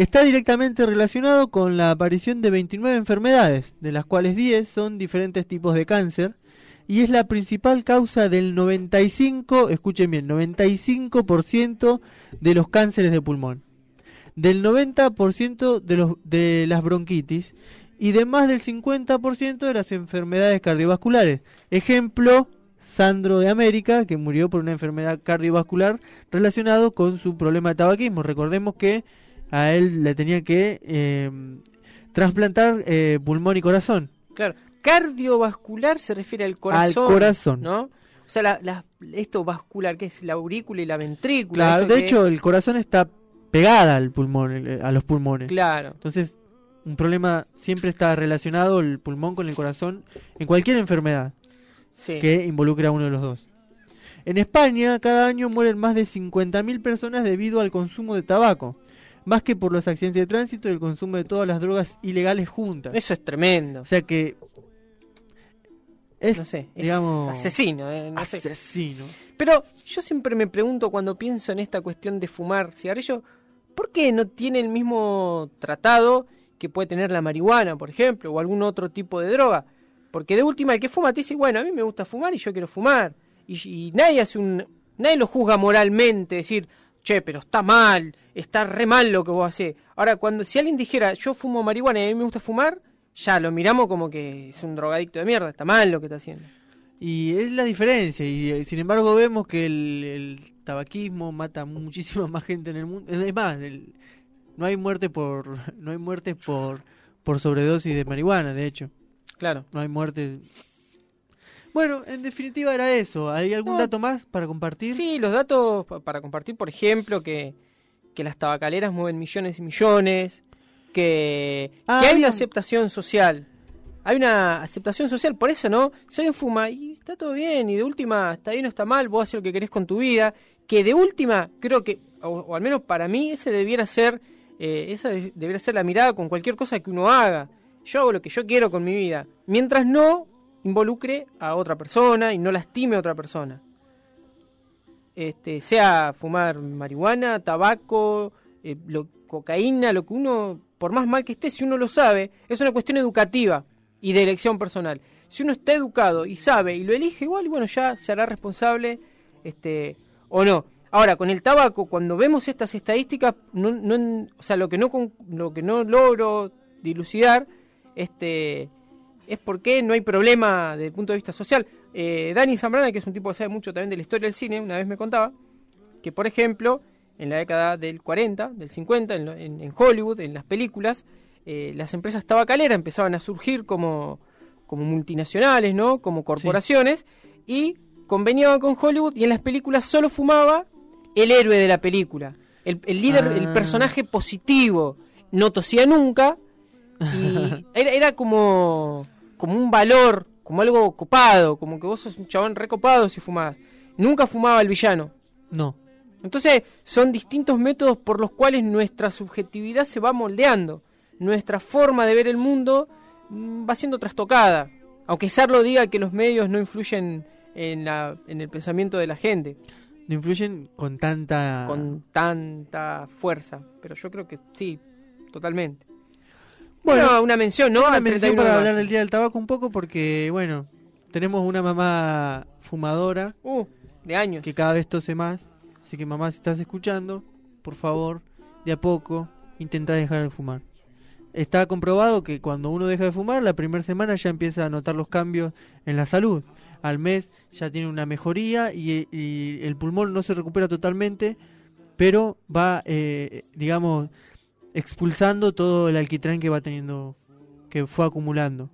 Está directamente relacionado con la aparición de 29 enfermedades, de las cuales 10 son diferentes tipos de cáncer, y es la principal causa del 95, escuchen bien, 95% de los cánceres de pulmón, del 90% de, de las bronquitis y de más del 50% de las enfermedades cardiovasculares. Ejemplo, Sandro de América, que murió por una enfermedad cardiovascular relacionado con su problema de tabaquismo. Recordemos que a él le tenía que eh, trasplantar eh, pulmón y corazón. Claro. Cardiovascular se refiere al corazón. corazón. ¿No? O sea, la, la- esto vascular, que es la aurícula y la ventrícula. Claro, de hecho el corazón está pegada al pulmón, el- a los pulmones. Claro. Entonces, un problema siempre está relacionado el pulmón con el corazón en cualquier enfermedad Sí. que involucre a uno de los dos. En España, cada año mueren más de 50.000 personas debido al consumo de tabaco, más que por los accidentes de tránsito y el consumo de todas las drogas ilegales juntas. Eso es tremendo. O sea que es, no sé, es digamos, asesino, eh, no sé. asesino. Pero yo siempre me pregunto cuando pienso en esta cuestión de fumar cigarrillo, ¿por qué no tiene el mismo tratado que puede tener la marihuana, por ejemplo, o algún otro tipo de droga? Porque de última el que fuma te dice, bueno, a mí me gusta fumar y yo quiero fumar. Y, y nadie hace un nadie lo juzga moralmente, decir, che, pero está mal, está re mal lo que vos hacés. Ahora, cuando si alguien dijera, yo fumo marihuana y a mí me gusta fumar, ya lo miramos como que es un drogadicto de mierda, está mal lo que está haciendo. Y es la diferencia, y eh, sin embargo vemos que el, el tabaquismo mata muchísima más gente en el mundo. Es más, el- no hay muerte por no hay muertes por por sobredosis de marihuana, de hecho. Claro. No hay muerte. Bueno, en definitiva era eso. ¿Hay algún No. dato más para compartir? Sí, los datos pa- para compartir, por ejemplo, que, que las tabacaleras mueven millones y millones, que, Ah, que hay una aceptación social. Hay una aceptación social, por eso, ¿no? Si alguien fuma y está todo bien, y de última, está bien o está mal, vos haces lo que querés con tu vida, que de última, creo que, o, o al menos para mí, ese debiera ser, eh, esa de- debería ser la mirada con cualquier cosa que uno haga. Yo hago lo que yo quiero con mi vida, mientras no involucre a otra persona y no lastime a otra persona este, sea fumar marihuana, tabaco, eh, cocaína, lo que uno, por más mal que esté, si uno lo sabe, es una cuestión educativa y de elección personal. Si uno está educado y sabe y lo elige igual, y bueno, ya se hará responsable este, o no. Ahora, con el tabaco, cuando vemos estas estadísticas, no, no o sea, lo que no, lo que no logro dilucidar este, es por qué no hay problema desde el punto de vista social. Eh, Dani Zambrana, que es un tipo que sabe mucho también de la historia del cine, una vez me contaba que, por ejemplo, en la década del 40, del 50, en, lo- en- en Hollywood, en las películas, eh, las empresas tabacaleras empezaban a surgir como, como multinacionales, ¿no? Como corporaciones, y conveniaban con Hollywood, y en las películas solo fumaba el héroe de la película, el, el líder, el Ah. personaje positivo, no tosía nunca, y era, era como, como un valor, como algo copado, como que vos sos un chabón recopado si fumabas. Nunca fumaba el villano. No. Entonces, son distintos métodos por los cuales nuestra subjetividad se va moldeando. Nuestra forma de ver el mundo mm, va siendo trastocada. Aunque Sarlo diga que los medios no influyen en, la, en el pensamiento de la gente. No influyen con tanta... Con tanta fuerza. Pero yo creo que sí, totalmente. Bueno, una mención, ¿no? Una mención 31 para hablar del Día del Tabaco un poco porque, bueno, tenemos una mamá fumadora. Uh, de años. Que cada vez tose más. Así que mamá, si estás escuchando, por favor, de a poco, intenta dejar de fumar. Está comprobado que cuando uno deja de fumar, la primera semana ya empieza a notar los cambios en la salud. Al mes ya tiene una mejoría y, y el pulmón no se recupera totalmente, pero va, eh, digamos, expulsando todo el alquitrán que va teniendo, que fue acumulando.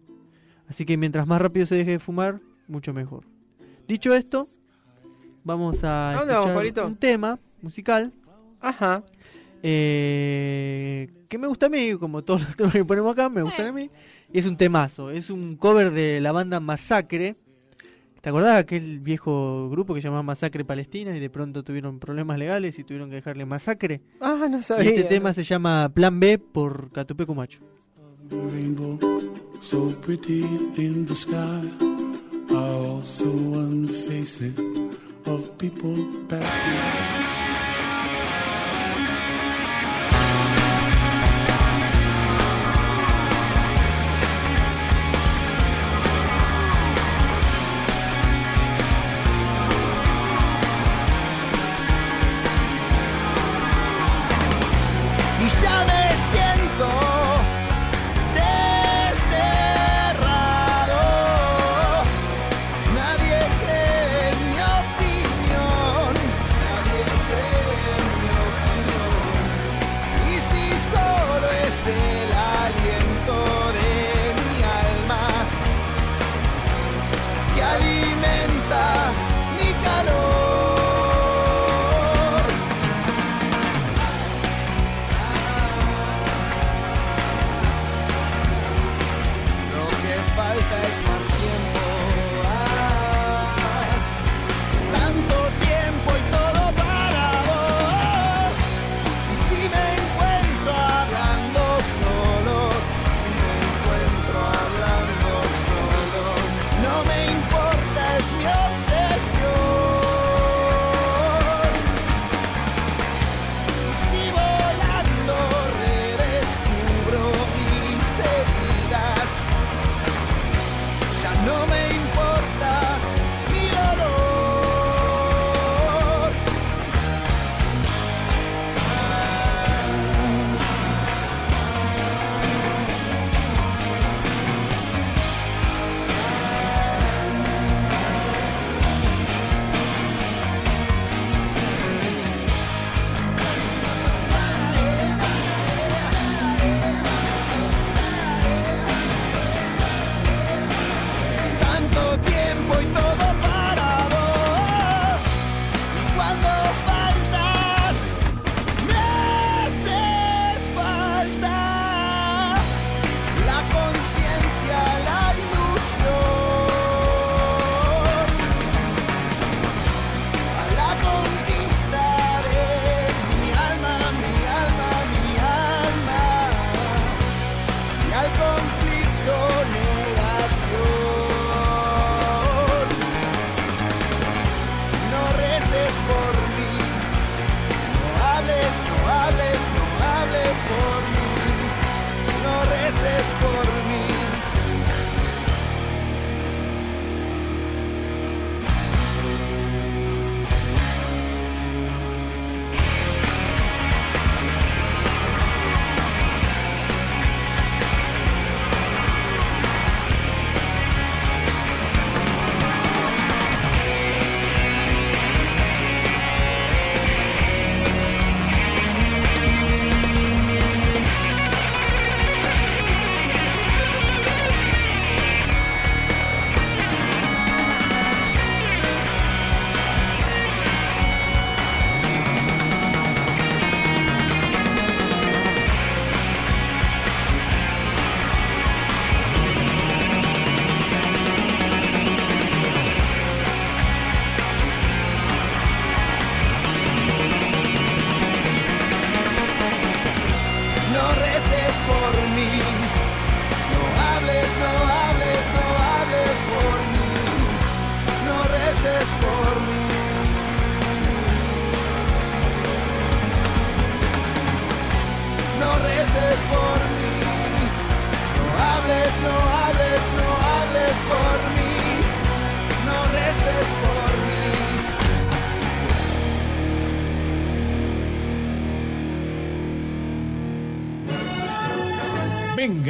Así que mientras más rápido se deje de fumar, mucho mejor. Dicho esto, vamos a ¿A dónde vamos, escuchar un tema musical. Ajá. eh, que me gusta a mí, como todos los temas que ponemos acá, me gustan a mí. Y es un temazo, es un cover de la banda Masacre. ¿Te acordás de aquel viejo grupo que se llamaba Masacre Palestina y de pronto tuvieron problemas legales y tuvieron que dejarle Masacre? Ah, no Y sabía. este tema se llama Plan B por Catupecu Macho.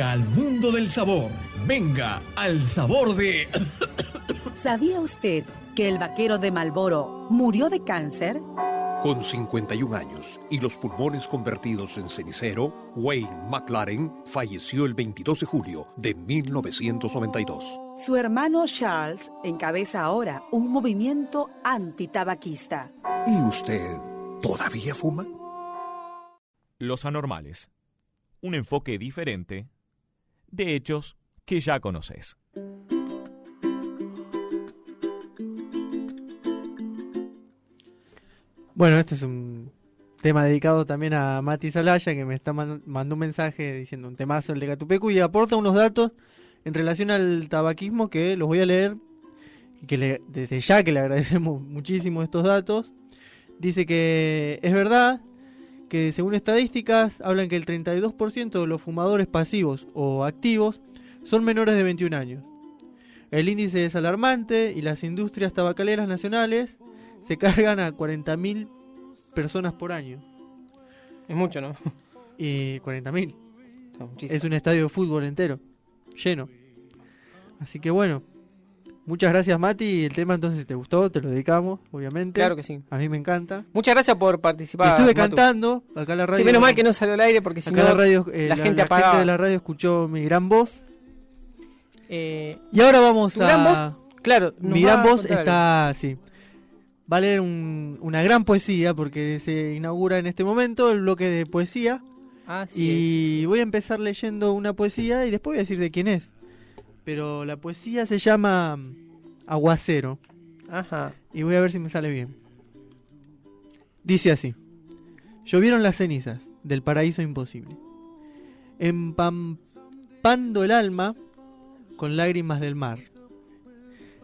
Venga al mundo del sabor. Venga al sabor de... ¿Sabía usted que el vaquero de Malboro murió de cáncer? Con 51 años y los pulmones convertidos en cenicero, Wayne McLaren falleció el 22 de julio de 1992. Su hermano Charles encabeza ahora un movimiento antitabaquista. ¿Y usted todavía fuma? Los anormales. Un enfoque diferente de hechos que ya conoces. Bueno, este es un tema dedicado también a Mati Salaya, que me está man- mandó un mensaje diciendo un temazo el de Catupecu y aporta unos datos en relación al tabaquismo que los voy a leer y que le- desde ya que le agradecemos muchísimo estos datos. Dice que es verdad que según estadísticas hablan que el 32% de los fumadores pasivos o activos son menores de 21 años. El índice es alarmante y las industrias tabacaleras nacionales se cargan a 40.000 personas por año. Es mucho, ¿no? Y 40.000. muchísimo. Es un estadio de fútbol entero, lleno. Así que bueno, muchas gracias Mati. El tema entonces si te gustó, te lo dedicamos, obviamente. Claro que sí. A mí me encanta. Muchas gracias por participar. estuve Matu. cantando acá en la radio. Sí, menos mal que no salió al aire porque si no en la, radio, eh, la, la, gente la apagaba. gente de la radio escuchó mi gran voz. Eh, Y ahora vamos ¿Tu a. gran voz? Claro, Mi gran voz está. Sí. Va a leer un- una gran poesía porque se inaugura en este momento el bloque de poesía. Así y voy a empezar leyendo una poesía y después voy a decir de quién es. Pero la poesía se llama mm, Aguacero. Ajá. Y voy a ver si me sale bien. Dice así. Llovieron las cenizas del paraíso imposible. Empampando el alma con lágrimas del mar.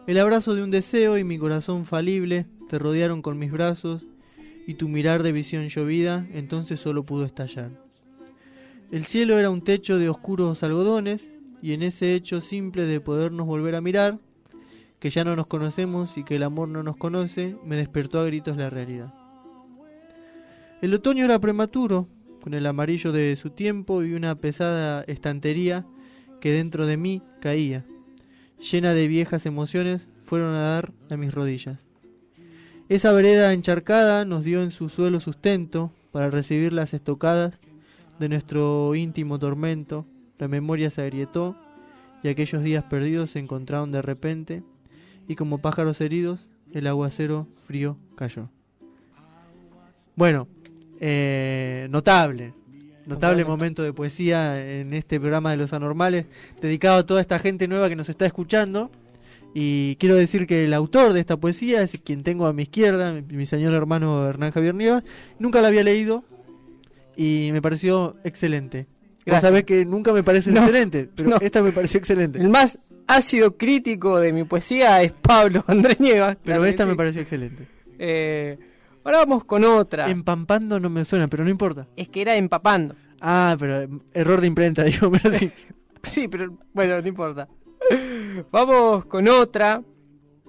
El abrazo de un deseo y mi corazón falible te rodearon con mis brazos y tu mirar de visión llovida entonces solo pudo estallar. El cielo era un techo de oscuros algodones y en ese hecho simple de podernos volver a mirar, que ya no nos conocemos y que el amor no nos conoce, me despertó a gritos la realidad. El otoño era prematuro, con el amarillo de su tiempo y una pesada estantería que dentro de mí caía, llena de viejas emociones, fueron a dar a mis rodillas. Esa vereda encharcada nos dio en su suelo sustento para recibir las estocadas de nuestro íntimo tormento. La memoria se agrietó y aquellos días perdidos se encontraron de repente y como pájaros heridos el aguacero frío cayó. Bueno, eh, notable, notable momento de poesía en este programa de los anormales dedicado a toda esta gente nueva que nos está escuchando. Y quiero decir que el autor de esta poesía es quien tengo a mi izquierda, mi, mi señor hermano Hernán Javier Nievas. Nunca la había leído y me pareció excelente. Vos Gracias. sabés que nunca me parece No, excelente, pero no. esta me pareció excelente. El más ácido crítico de mi poesía es Pablo Andrés Nieva. Pero claro esta me pareció excelente. Eh, ahora vamos con otra. Empampando no me suena, pero no importa. Es que era empapando. Ah, pero eh, error de imprenta, digo, pero sí. Sí, pero bueno, no importa. Vamos con otra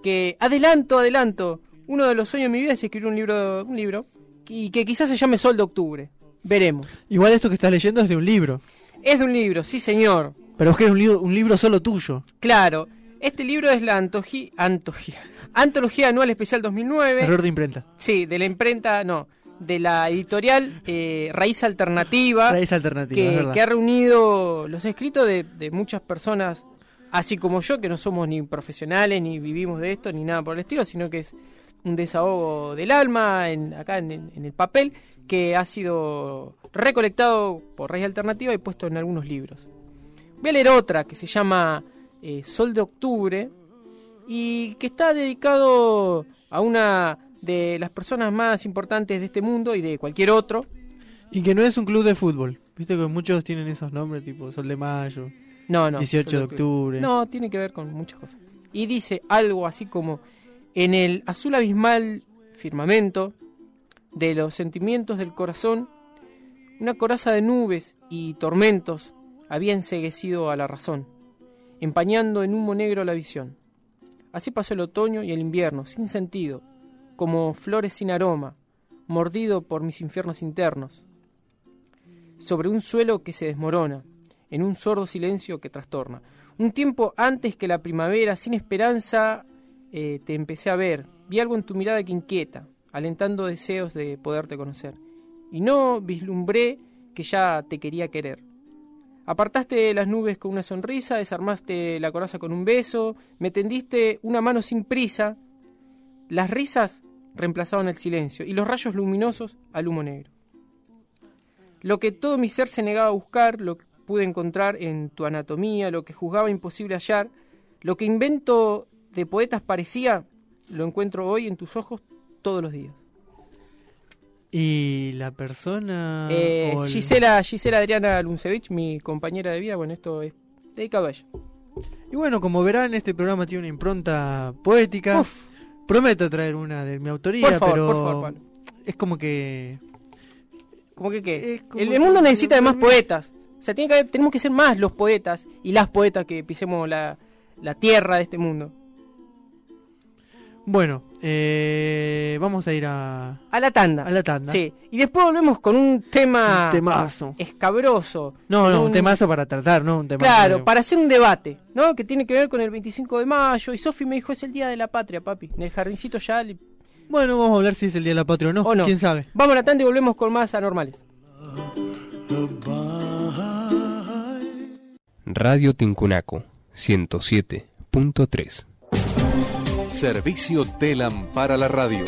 que adelanto, adelanto. Uno de los sueños de mi vida es escribir un libro, un libro y que quizás se llame Sol de Octubre. Veremos. Igual esto que estás leyendo es de un libro, Es de un libro, sí señor. pero es que es un libro, un libro solo tuyo. Claro. Este libro es la antología, antología anual especial 2009. Error de imprenta. Sí, de la imprenta, no, de la editorial eh, Raíz Alternativa. Raíz Alternativa, que, verdad. que ha reunido los escritos de, de muchas personas, así como yo, que no somos ni profesionales, ni vivimos de esto, ni nada por el estilo, sino que es un desahogo del alma, en, acá en el papel, que ha sido recolectado por Raíz Alternativa y puesto en algunos libros. Voy a leer otra que se llama eh, Sol de Octubre y que está dedicado a una de las personas más importantes de este mundo y de cualquier otro. Y que no es un club de fútbol. Viste que muchos tienen esos nombres, tipo Sol de Mayo, No, no. 18 de octubre. No, tiene que ver con muchas cosas. Y dice algo así como, en el azul abismal firmamento de los sentimientos del corazón, una coraza de nubes y tormentos había enseguecido a la razón, empañando en humo negro la visión. Así pasó el otoño y el invierno, sin sentido, como flores sin aroma, mordido por mis infiernos internos, sobre un suelo que se desmorona, en un sordo silencio que trastorna. Un tiempo antes que la primavera, sin esperanza, eh, te empecé a ver. Vi algo en tu mirada que inquieta, alentando deseos de poderte conocer. Y no vislumbré que ya te quería querer. Apartaste las nubes con una sonrisa, desarmaste la coraza con un beso, me tendiste una mano sin prisa. Las risas reemplazaron el silencio y los rayos luminosos al humo negro. Lo que todo mi ser se negaba a buscar, lo que pude encontrar en tu anatomía, lo que juzgaba imposible hallar, lo que invento de poetas parecía, lo encuentro hoy en tus ojos todos los días. ¿Y la persona? Eh, el- Gisela, Gisela Adriana Luncevich, mi compañera de vida, bueno, esto es dedicado a ella. Y bueno, como verán, este programa tiene una impronta poética. Prometo traer una de mi autoría, Por favor, pero por favor, Pablo. es como que Como que qué? como El, mundo necesita de más poetas. O sea, tiene que haber- tenemos que ser más los poetas y las poetas que pisemos la, la tierra de este mundo. Bueno, eh, vamos a ir a A la tanda. a la tanda. Sí. Y después volvemos con un tema Un temazo. escabroso. No, no, Un- un temazo para tratar, no un temazo. Claro, para hacer un debate, ¿no? Que tiene que ver con el 25 de mayo. Y Sofi me dijo, es el Día de la Patria, papi. En el jardincito ya... le- Bueno, vamos a hablar si es el día de la patria o no. ¿O no? ¿Quién sabe? Vamos a la tanda y volvemos con más anormales. Radio Tincunaco 107.3 Servicio TELAM para la radio.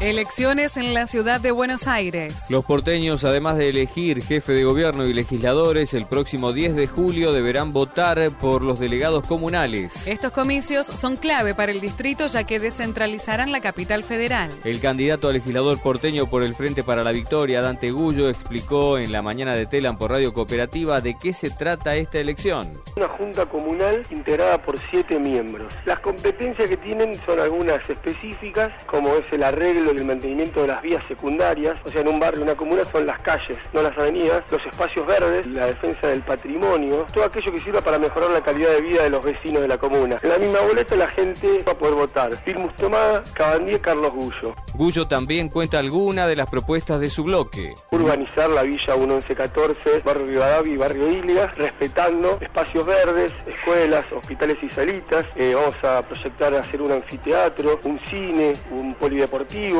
Elecciones en la ciudad de Buenos Aires. Los porteños, además de elegir jefe de gobierno y legisladores, el próximo 10 de julio deberán votar por los delegados comunales. Estos comicios son clave para el distrito ya que descentralizarán la capital federal. El candidato a legislador porteño por el Frente para la Victoria, Dante Gullo, explicó en la mañana de Telam por Radio Cooperativa de qué se trata esta elección. Una junta comunal integrada por siete miembros. Las competencias que tienen son algunas específicas, como es el arreglo el mantenimiento de las vías secundarias, o sea, en un barrio, una comuna son las calles, no las avenidas, los espacios verdes, la defensa del patrimonio, todo aquello que sirva para mejorar la calidad de vida de los vecinos de la comuna. En la misma boleta la gente va a poder votar. Filmus Tomada, Cabandí, Carlos Gullo. Gullo también cuenta alguna de las propuestas de su bloque. urbanizar la villa 1114, barrio Rivadavia y barrio Ilia, respetando espacios verdes, escuelas, hospitales y salitas. Eh, vamos a proyectar hacer un anfiteatro, un cine, un polideportivo.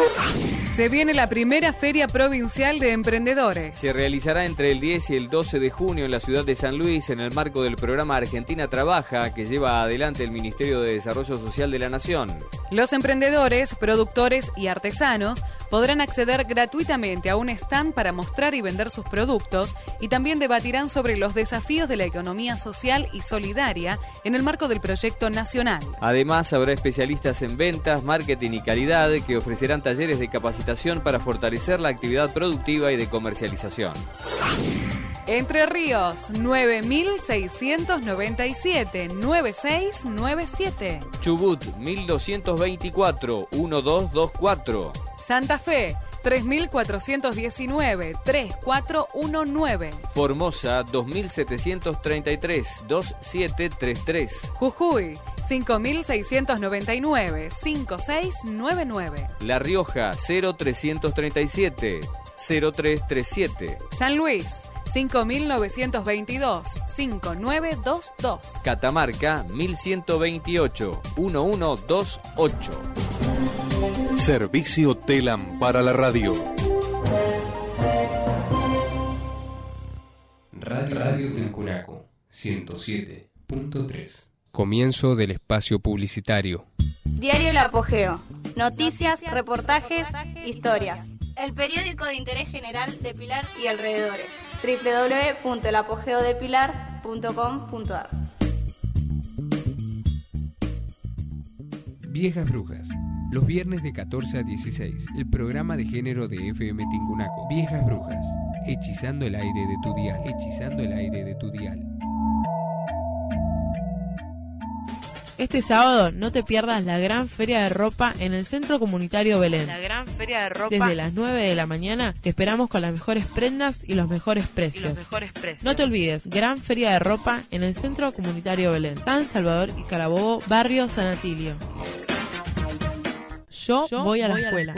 Se viene la primera Feria Provincial de Emprendedores. Se realizará entre el 10 y el 12 de junio en la ciudad de San Luis en el marco del programa Argentina Trabaja que lleva adelante el Ministerio de Desarrollo Social de la Nación. Los emprendedores, productores y artesanos podrán acceder gratuitamente a un stand para mostrar y vender sus productos y también debatirán sobre los desafíos de la economía social y solidaria en el marco del proyecto nacional. Además, habrá especialistas en ventas, marketing y calidad que ofrecerán talleres de capacitación para fortalecer la actividad productiva y de comercialización. Entre Ríos, 9697 9697. Chubut 1224 1224. Santa Fe, 3419 3419. Formosa 2733 2733. Jujuy, 5699 5699. La Rioja 0337 0337. San Luis, 5922 5922. Catamarca 1128 1128. Servicio TELAM para la radio. Radio, Radio Tincunaco 107.3 Comienzo del espacio publicitario. Diario El Apogeo. Noticias, reportajes, historias. El periódico de interés general de Pilar y alrededores. www.elapogeodepilar.com.ar Viejas Brujas. Los viernes de 14 a 16. El programa de género de FM Tincunaco. Viejas Brujas. Hechizando el aire de tu dial. Hechizando el aire de tu dial. Este sábado no te pierdas la gran feria de ropa en el Centro Comunitario Belén. La gran feria de ropa. Desde las 9 de la mañana te esperamos con las mejores prendas y los mejores precios. mejores precios. No te olvides, gran feria de ropa en el Centro Comunitario Belén. San Salvador y Carabobo, barrio San Atilio. Yo, voy, a la escuela.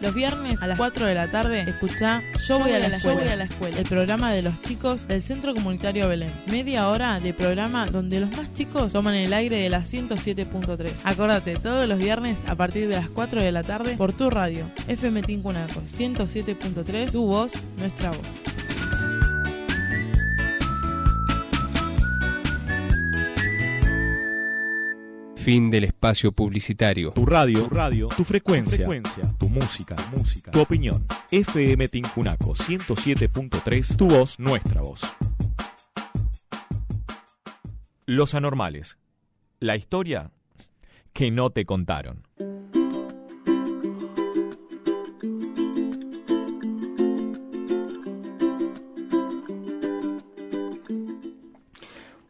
Los viernes a las 4 de la tarde, escucha Yo voy a la escuela, el programa de los chicos del Centro Comunitario Belén. Media hora de programa donde los más chicos toman el aire de la 107.3. Acordate, todos los viernes a partir de las 4 de la tarde por tu radio, FM Tincunaco 107.3, tu voz, nuestra voz. Fin del espacio publicitario. Tu radio, tu radio, tu frecuencia, tu música, música, tu opinión. FM Tincunaco 107.3, tu voz, nuestra voz. Los anormales. La historia que no te contaron.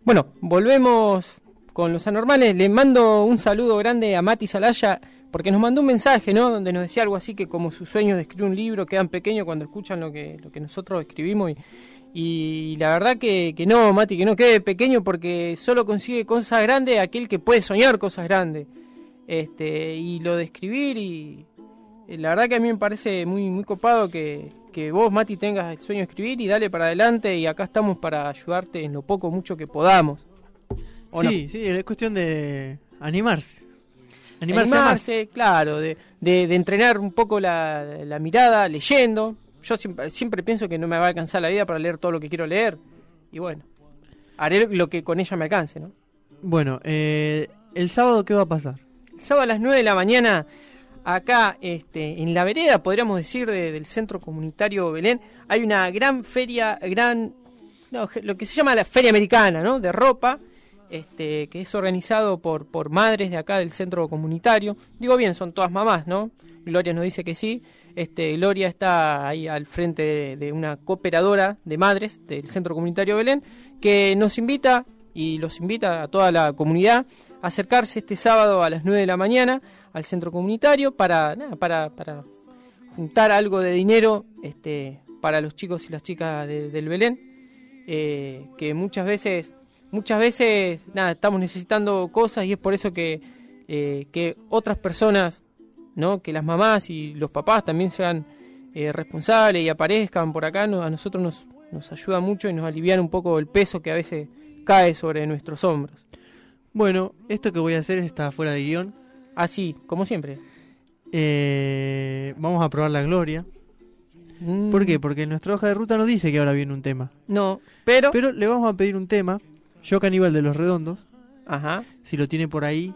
Bueno, volvemos con los anormales. Le mando un saludo grande a Mati Salaya porque nos mandó un mensaje, ¿no? Donde nos decía algo así que como sus sueños de escribir un libro quedan pequeños cuando escuchan lo que, lo que nosotros escribimos y, la verdad que, que no, Mati, que no quede pequeño porque solo consigue cosas grandes aquel que puede soñar cosas grandes. Este, y lo de escribir y eh, la verdad que a mí me parece muy, muy copado que, que vos, Mati, tengas el sueño de escribir y dale para adelante y acá estamos para ayudarte en lo poco mucho que podamos. ¿O no? Sí, sí, es cuestión de animarse. Animarse, Animarse, claro, de, de, de entrenar un poco la, la mirada leyendo. Yo siempre, siempre pienso que no me va a alcanzar la vida para leer todo lo que quiero leer. Y bueno, haré lo que con ella me alcance, ¿no? Bueno, eh, ¿el sábado qué va a pasar? El sábado a las 9 de la mañana, acá este, en la vereda, podríamos decir, de- del Centro Comunitario Belén, hay una gran feria, gran, no, lo que se llama la Feria Americana, ¿no? De ropa, este, que es organizado por, por madres de acá del Centro Comunitario. Digo bien, son todas mamás, ¿no? Gloria nos dice que sí. Este, Gloria está ahí al frente de, una cooperadora de madres del Centro Comunitario Belén, que nos invita y los invita a toda la comunidad a acercarse este sábado a las 9 de la mañana al centro comunitario para, para, para juntar algo de dinero este, para los chicos y las chicas de- del Belén, eh, que muchas veces, muchas veces, nada, estamos necesitando cosas y es por eso que, eh, que otras personas, ¿no? que las mamás y los papás también sean eh, responsables y aparezcan por acá, no- a nosotros nos, nos ayuda mucho y nos alivian un poco el peso que a veces cae sobre nuestros hombros. Bueno, esto que voy a hacer está fuera de guion. Así, como siempre. Eh, vamos a probar la gloria. Mm. ¿Por qué? Porque en nuestra hoja de ruta nos dice que ahora viene un tema. No, pero... Pero le vamos a pedir un tema, Yo Caníbal de los Redondos, Ajá. si lo tiene por ahí,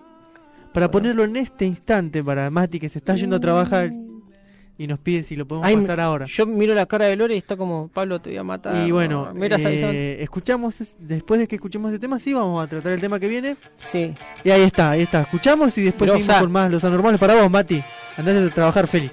para ponerlo en este instante para Mati que se está yendo a trabajar y nos pide si lo podemos Ay, pasar ahora. Yo miro la cara de Lore y está como, Pablo, te voy a matar. Y bueno, eh, escuchamos, es- después de que escuchemos ese tema, sí, vamos a tratar el tema que viene. Sí. Y ahí está, ahí está. Escuchamos y después Grosa. seguimos con más Los Anormales para vos, Mati. Andate a trabajar feliz.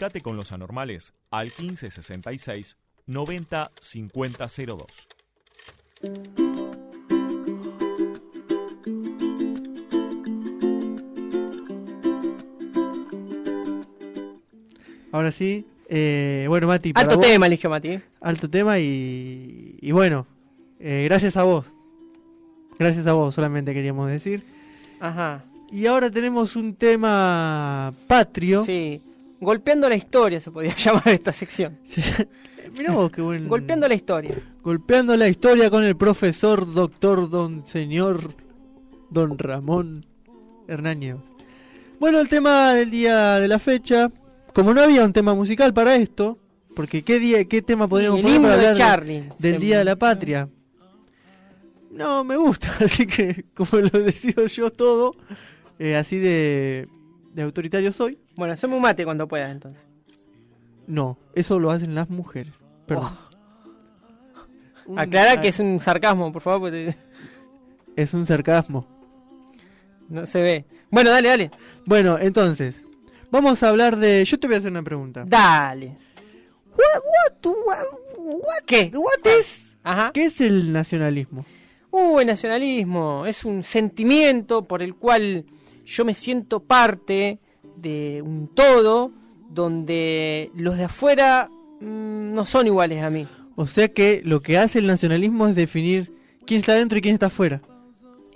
Comunicate con los anormales al 1566 90 50 02. Ahora sí, eh, bueno, Mati. para Alto vos- tema, eligió Mati. Alto tema y, y bueno, eh, gracias a vos. Gracias a vos, solamente queríamos decir. Ajá. Y ahora tenemos un tema patrio. Sí. Golpeando la historia se podía llamar esta sección. Mirá vos qué buen... Golpeando la historia. Golpeando la historia con el profesor, doctor, don señor, don Ramón Hernáñez. Bueno, el tema del día de la fecha, como no había un tema musical para esto, porque qué día, qué tema podríamos el poner para de hablar de- Charlie. del día de la patria. No, me gusta, así que como lo decido yo todo, eh, así de, de autoritario soy. Bueno, hacemos un mate cuando puedas entonces. No, eso lo hacen las mujeres. Perdón. Un- Aclara ah, que es un sarcasmo, por favor, porque es un sarcasmo. no se ve. Bueno, dale, dale. Bueno, entonces, vamos a hablar de. Yo te voy a hacer una pregunta. Dale. ¿Qué? Ajá. ¿Qué es el nacionalismo? Uh, el nacionalismo es un sentimiento por el cual yo me siento parte de un todo donde los de afuera mm, no son iguales a mí. O sea que lo que hace el nacionalismo es definir quién está dentro y quién está afuera.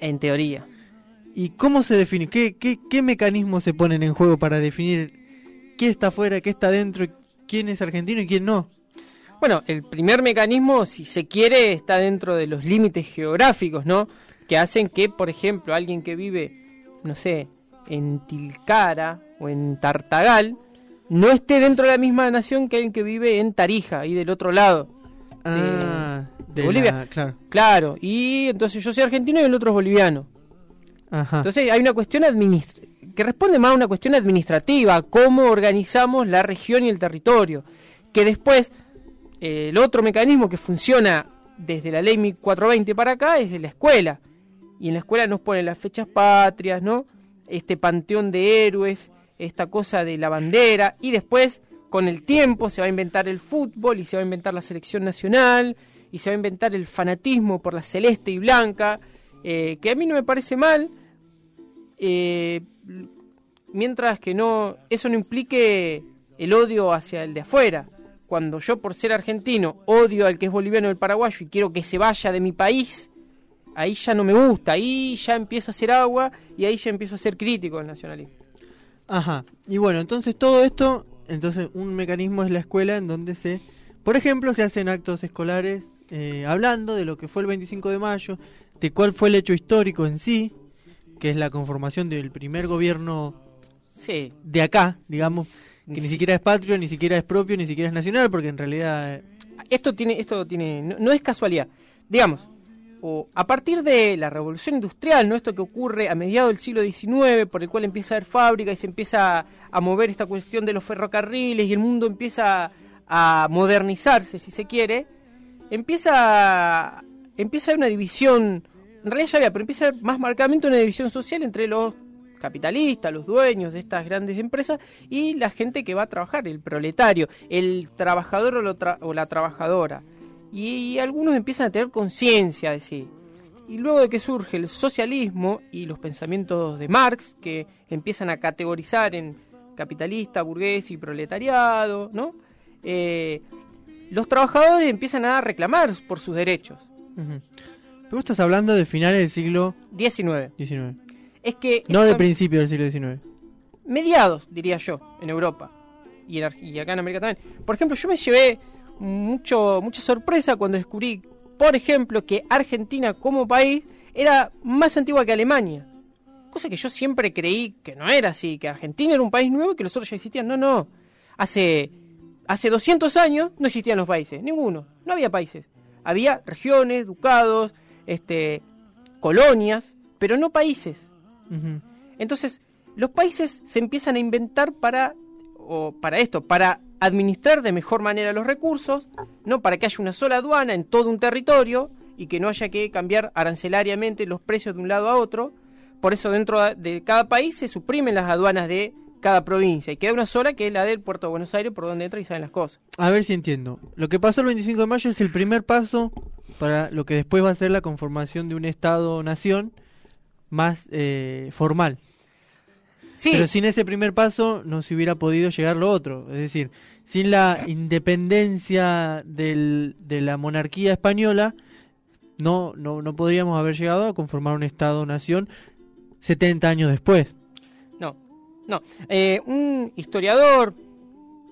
En teoría. ¿Y cómo se define? ¿Qué, qué, qué mecanismos se ponen en juego para definir quién está afuera, quién está dentro, quién es argentino y quién no? Bueno, el primer mecanismo, si se quiere, está dentro de los límites geográficos, ¿no? Que hacen que, por ejemplo, alguien que vive, no sé, en Tilcara o en Tartagal, no esté dentro de la misma nación que alguien que vive en Tarija, ahí del otro lado. de- Ah, de de Bolivia. la- claro. Claro, y entonces yo soy argentino y el otro es boliviano. Ajá. Entonces hay una cuestión que responde más a una cuestión administrativa, cómo organizamos la región y el territorio. Que después, eh, el otro mecanismo que funciona desde la ley 1420 para acá es de la escuela. Y en la escuela nos ponen las fechas patrias, ¿no? Este panteón de héroes, esta cosa de la bandera, y después, con el tiempo, se va a inventar el fútbol y se va a inventar la selección nacional y se va a inventar el fanatismo por la celeste y blanca, eh, que a mí no me parece mal, eh, mientras que no eso no implique el odio hacia el de afuera. Cuando yo por ser argentino odio al que es boliviano o el paraguayo y quiero que se vaya de mi país, ahí ya no me gusta, ahí ya empieza a hacer agua y ahí ya empiezo a ser crítico del nacionalismo. Ajá. Y bueno, entonces todo esto, entonces un mecanismo es la escuela en donde se, por ejemplo, se hacen actos escolares eh, hablando de lo que fue el 25 de mayo, de cuál fue el hecho histórico en sí, que es la conformación del primer gobierno Sí. de acá, digamos, que ni siquiera es patrio, ni siquiera es propio, ni siquiera es nacional, porque en realidad... eh, Esto tiene, esto tiene, no, no es casualidad. Digamos, o a partir de la revolución industrial, ¿no? Esto que ocurre a mediados del siglo XIX, por el cual empieza a haber fábrica y se empieza a mover esta cuestión de los ferrocarriles y el mundo empieza a modernizarse, si se quiere, empieza, empieza a haber una división, en realidad ya había, pero empieza a haber más marcadamente una división social entre los capitalistas, los dueños de estas grandes empresas y la gente que va a trabajar, el proletario, el trabajador o, tra- o la trabajadora. Y, algunos empiezan a tener conciencia de sí. Y luego de que surge el socialismo y los pensamientos de Marx, que empiezan a categorizar en capitalista, burgués y proletariado, ¿no? Eh, los trabajadores empiezan a reclamar por sus derechos. ujú. Pero vos estás hablando de finales del siglo 19. XIX. Es que No de principio del siglo XIX. mediados, diría yo, en Europa y, en y acá en América también. Por ejemplo, yo me llevé mucho mucha sorpresa cuando descubrí, por ejemplo, que Argentina como país era más antigua que Alemania. Cosa que yo siempre creí que no era así, que Argentina era un país nuevo y que los otros ya existían. No, no. Hace, hace 200 años no existían los países, ninguno. No había países. Había regiones, ducados, este, colonias, pero no países. Entonces, los países se empiezan a inventar para, o para esto, para administrar de mejor manera los recursos, no para que haya una sola aduana en todo un territorio y que no haya que cambiar arancelariamente los precios de un lado a otro. Por eso dentro de cada país se suprimen las aduanas de cada provincia. Y queda una sola que es la del puerto de Buenos Aires, por donde entra y salen las cosas. A ver si entiendo. Lo que pasó el 25 de mayo es el primer paso para lo que después va a ser la conformación de un Estado-nación más eh, formal. Sí. Pero sin ese primer paso no se hubiera podido llegar lo otro. Es decir, sin la independencia del- de la monarquía española, no, no, no podríamos haber llegado a conformar un Estado-nación 70 años después. No, no. Eh, un historiador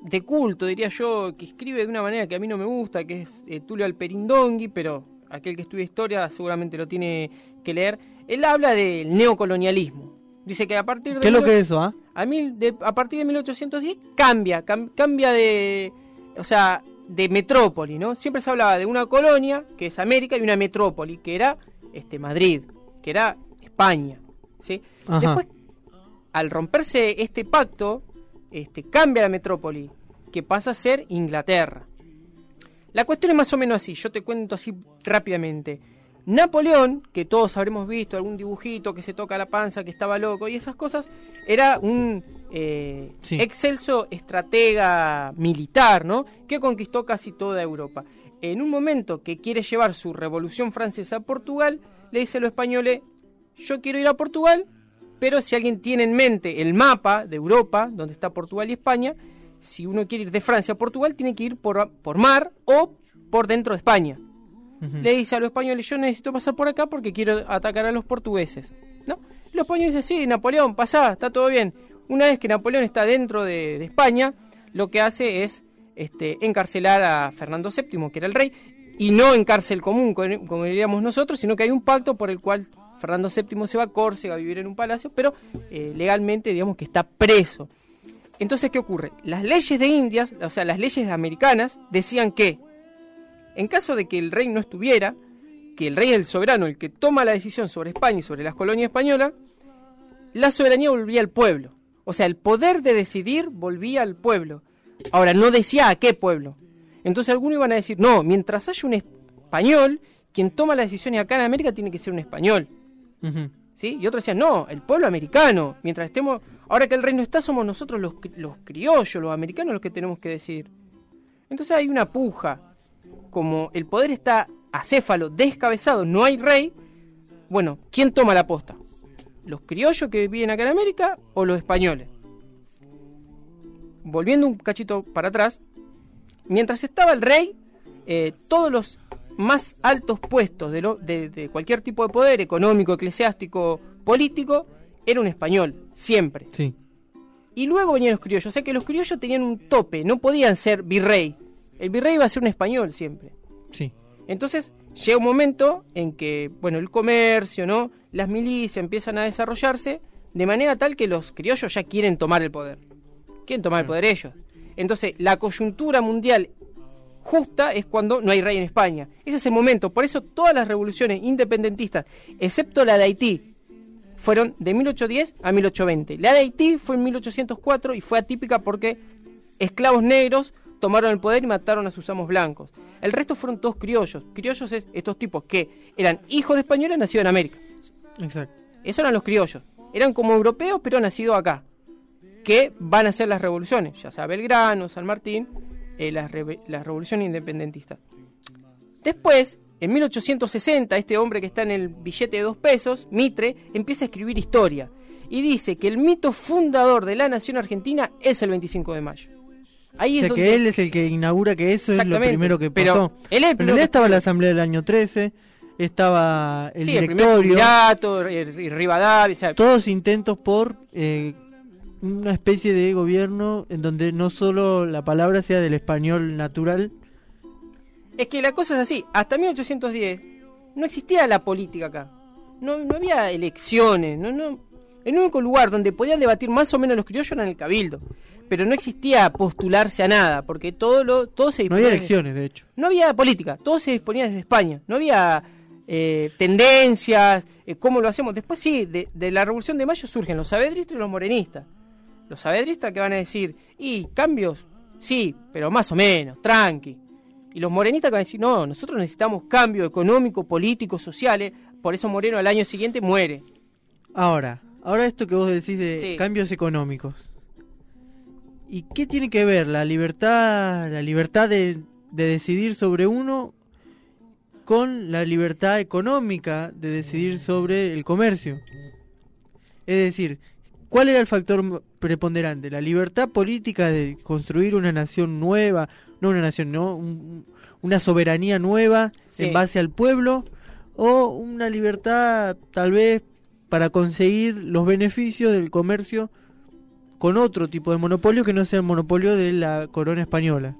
de culto, diría yo, que escribe de una manera que a mí no me gusta, que es eh, Tulio Alperindongui, pero aquel que estudia historia seguramente lo tiene que leer. Él habla del neocolonialismo. Dice que a partir de... ¿Qué es lo que es eso, ah? A, mil, de, a partir de 1810 cambia, cam- cambia de... O sea, de metrópoli, ¿no? Siempre se hablaba de una colonia, que es América, y una metrópoli, que era este Madrid, que era España, ¿sí? Ajá. Después al romperse este pacto, este, cambia la metrópoli, que pasa a ser Inglaterra. La cuestión es más o menos así, yo te cuento así rápidamente. Napoleón, que todos habremos visto algún dibujito que se toca la panza, que estaba loco y esas cosas, era un eh, excelso estratega militar, ¿no? Que conquistó casi toda Europa. En un momento que quiere llevar su revolución francesa a Portugal, le dice a los españoles, yo quiero ir a Portugal, pero si alguien tiene en mente el mapa de Europa, donde está Portugal y España, si uno quiere ir de Francia a Portugal, tiene que ir por, por mar o por dentro de España. Le dice a los españoles, yo necesito pasar por acá porque quiero atacar a los portugueses. ¿no? Los españoles dicen, sí, Napoleón, pasá, está todo bien. Una vez que Napoleón está dentro de, de España, lo que hace es este, encarcelar a Fernando VII, que era el rey, y no en cárcel común, como diríamos nosotros, sino que hay un pacto por el cual Fernando VII se va a Córcega a vivir en un palacio, pero eh, legalmente digamos que está preso. Entonces, ¿qué ocurre? Las leyes de Indias, o sea, las leyes americanas, decían que en caso de que el rey no estuviera, que el rey es el soberano, el que toma la decisión sobre España y sobre las colonias españolas, la soberanía volvía al pueblo. O sea, el poder de decidir volvía al pueblo. Ahora, no decía a qué pueblo. Entonces algunos iban a decir, no, mientras haya un español, quien toma las decisiones acá en América tiene que ser un español. ¿Sí? Y otros decían, no, el pueblo americano. Mientras estemos, ahora que el rey no está, somos nosotros los, los criollos, los americanos los que tenemos que decidir. Entonces hay una puja. Como el poder está acéfalo, descabezado, no hay rey, bueno, ¿quién toma la posta? ¿Los criollos que viven acá en América o los españoles? Volviendo un cachito para atrás, mientras estaba el rey, eh, todos los más altos puestos de, lo- de- de cualquier tipo de poder, económico, eclesiástico, político, era un español, siempre. Sí. Y luego venían los criollos, o sea que los criollos tenían un tope, no podían ser virrey. El virrey iba a ser un español siempre. Sí. Entonces llega un momento en que, bueno, el comercio, ¿no? Las milicias empiezan a desarrollarse de manera tal que los criollos ya quieren tomar el poder. Quieren tomar el poder ellos. Entonces, la coyuntura mundial justa es cuando no hay rey en España. Ese es el momento. Por eso todas las revoluciones independentistas, excepto la de Haití, fueron de 1810 a 1820. La de Haití fue en 1804 y fue atípica porque esclavos negros tomaron el poder y mataron a sus amos blancos. El resto fueron todos criollos. Criollos es estos tipos que eran hijos de españoles nacidos en América. Exacto. Esos eran los criollos. Eran como europeos, pero nacidos acá. Que van a hacer las revoluciones, ya sea Belgrano, San Martín, eh, las, las revoluciones independentistas. Después, en 1860, este hombre que está en el billete de dos pesos, Mitre, empieza a escribir historia. Y dice que el mito fundador de la nación argentina es el 25 de mayo. Ahí o es sea donde- que él es el que inaugura que eso es lo primero que Pero pasó. él es el Pero en primero realidad que estaba la asamblea del año 13, estaba el sí, directorio, el Rivadavia, o sea, todos intentos por eh, una especie de gobierno en donde no solo la palabra sea del español natural, Es que la cosa es así, hasta 1810 no existía la política acá. No, no había elecciones, no, no. El único lugar donde podían debatir más o menos los criollos era en el cabildo. Pero no existía postularse a nada, porque todo lo todo se no había disponía- elecciones de hecho. No había política, todo se disponía desde España. No había eh, tendencias, eh, cómo lo hacemos. Después sí, de, de la Revolución de Mayo surgen los sabedristas y los morenistas. Los sabedristas que van a decir, y cambios, sí, pero más o menos, tranqui. Y los morenistas que van a decir, no, nosotros necesitamos cambio económico, político, sociales. Por eso Moreno al año siguiente muere. Ahora, ahora esto que vos decís de Sí. cambios económicos. ¿Y qué tiene que ver la libertad, la libertad de, de decidir sobre uno con la libertad económica de decidir sobre el comercio? Es decir, ¿cuál era el factor preponderante? ¿La libertad política de construir una nación nueva? No una nación, no, un- una soberanía nueva Sí. en base al pueblo? ¿O una libertad tal vez para conseguir los beneficios del comercio con otro tipo de monopolio que no sea el monopolio de la corona española?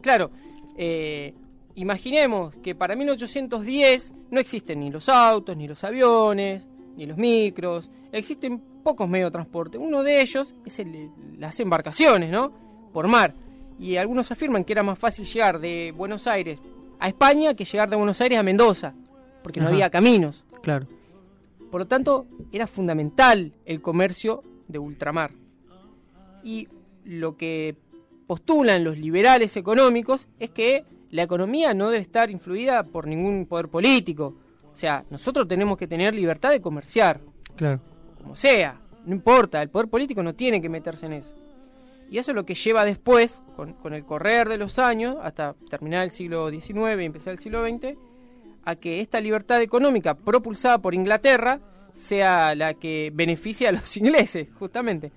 Claro, eh, imaginemos que para 1810 no existen ni los autos, ni los aviones, ni los micros, existen pocos medios de transporte. Uno de ellos es el- las embarcaciones, ¿no? Por mar. Y algunos afirman que era más fácil llegar de Buenos Aires a España que llegar de Buenos Aires a Mendoza, porque no había caminos. Claro. Por lo tanto, era fundamental el comercio de ultramar. Y lo que postulan los liberales económicos es que la economía no debe estar influida por ningún poder político. O sea, nosotros tenemos que tener libertad de comerciar, Claro. como sea, no importa, el poder político no tiene que meterse en eso. Y eso es lo que lleva después, con, con el correr de los años, hasta terminar el siglo XIX y empezar el siglo XX, a que esta libertad económica propulsada por Inglaterra sea la que beneficia a los ingleses, justamente.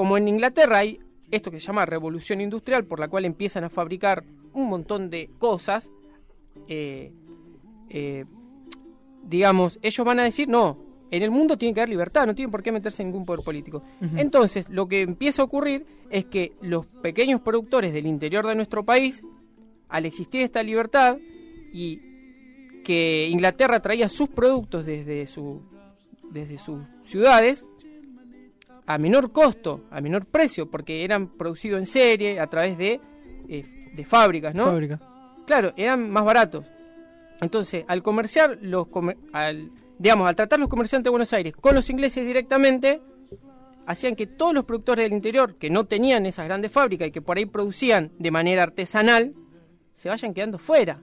Como en Inglaterra hay esto que se llama revolución industrial, por la cual empiezan a fabricar un montón de cosas, eh, eh, digamos, ellos van a decir, no, en el mundo tiene que haber libertad, no tiene por qué meterse en ningún poder político. Entonces, lo que empieza a ocurrir es que los pequeños productores del interior de nuestro país, al existir esta libertad y que Inglaterra traía sus productos desde, su, desde sus ciudades, a menor costo, a menor precio, porque eran producidos en serie a través de, eh, de fábricas, ¿no? Fábrica. Claro, eran más baratos. Entonces, al comerciar los comer- al digamos, al tratar los comerciantes de Buenos Aires con los ingleses directamente, hacían que todos los productores del interior que no tenían esas grandes fábricas y que por ahí producían de manera artesanal, se vayan quedando fuera.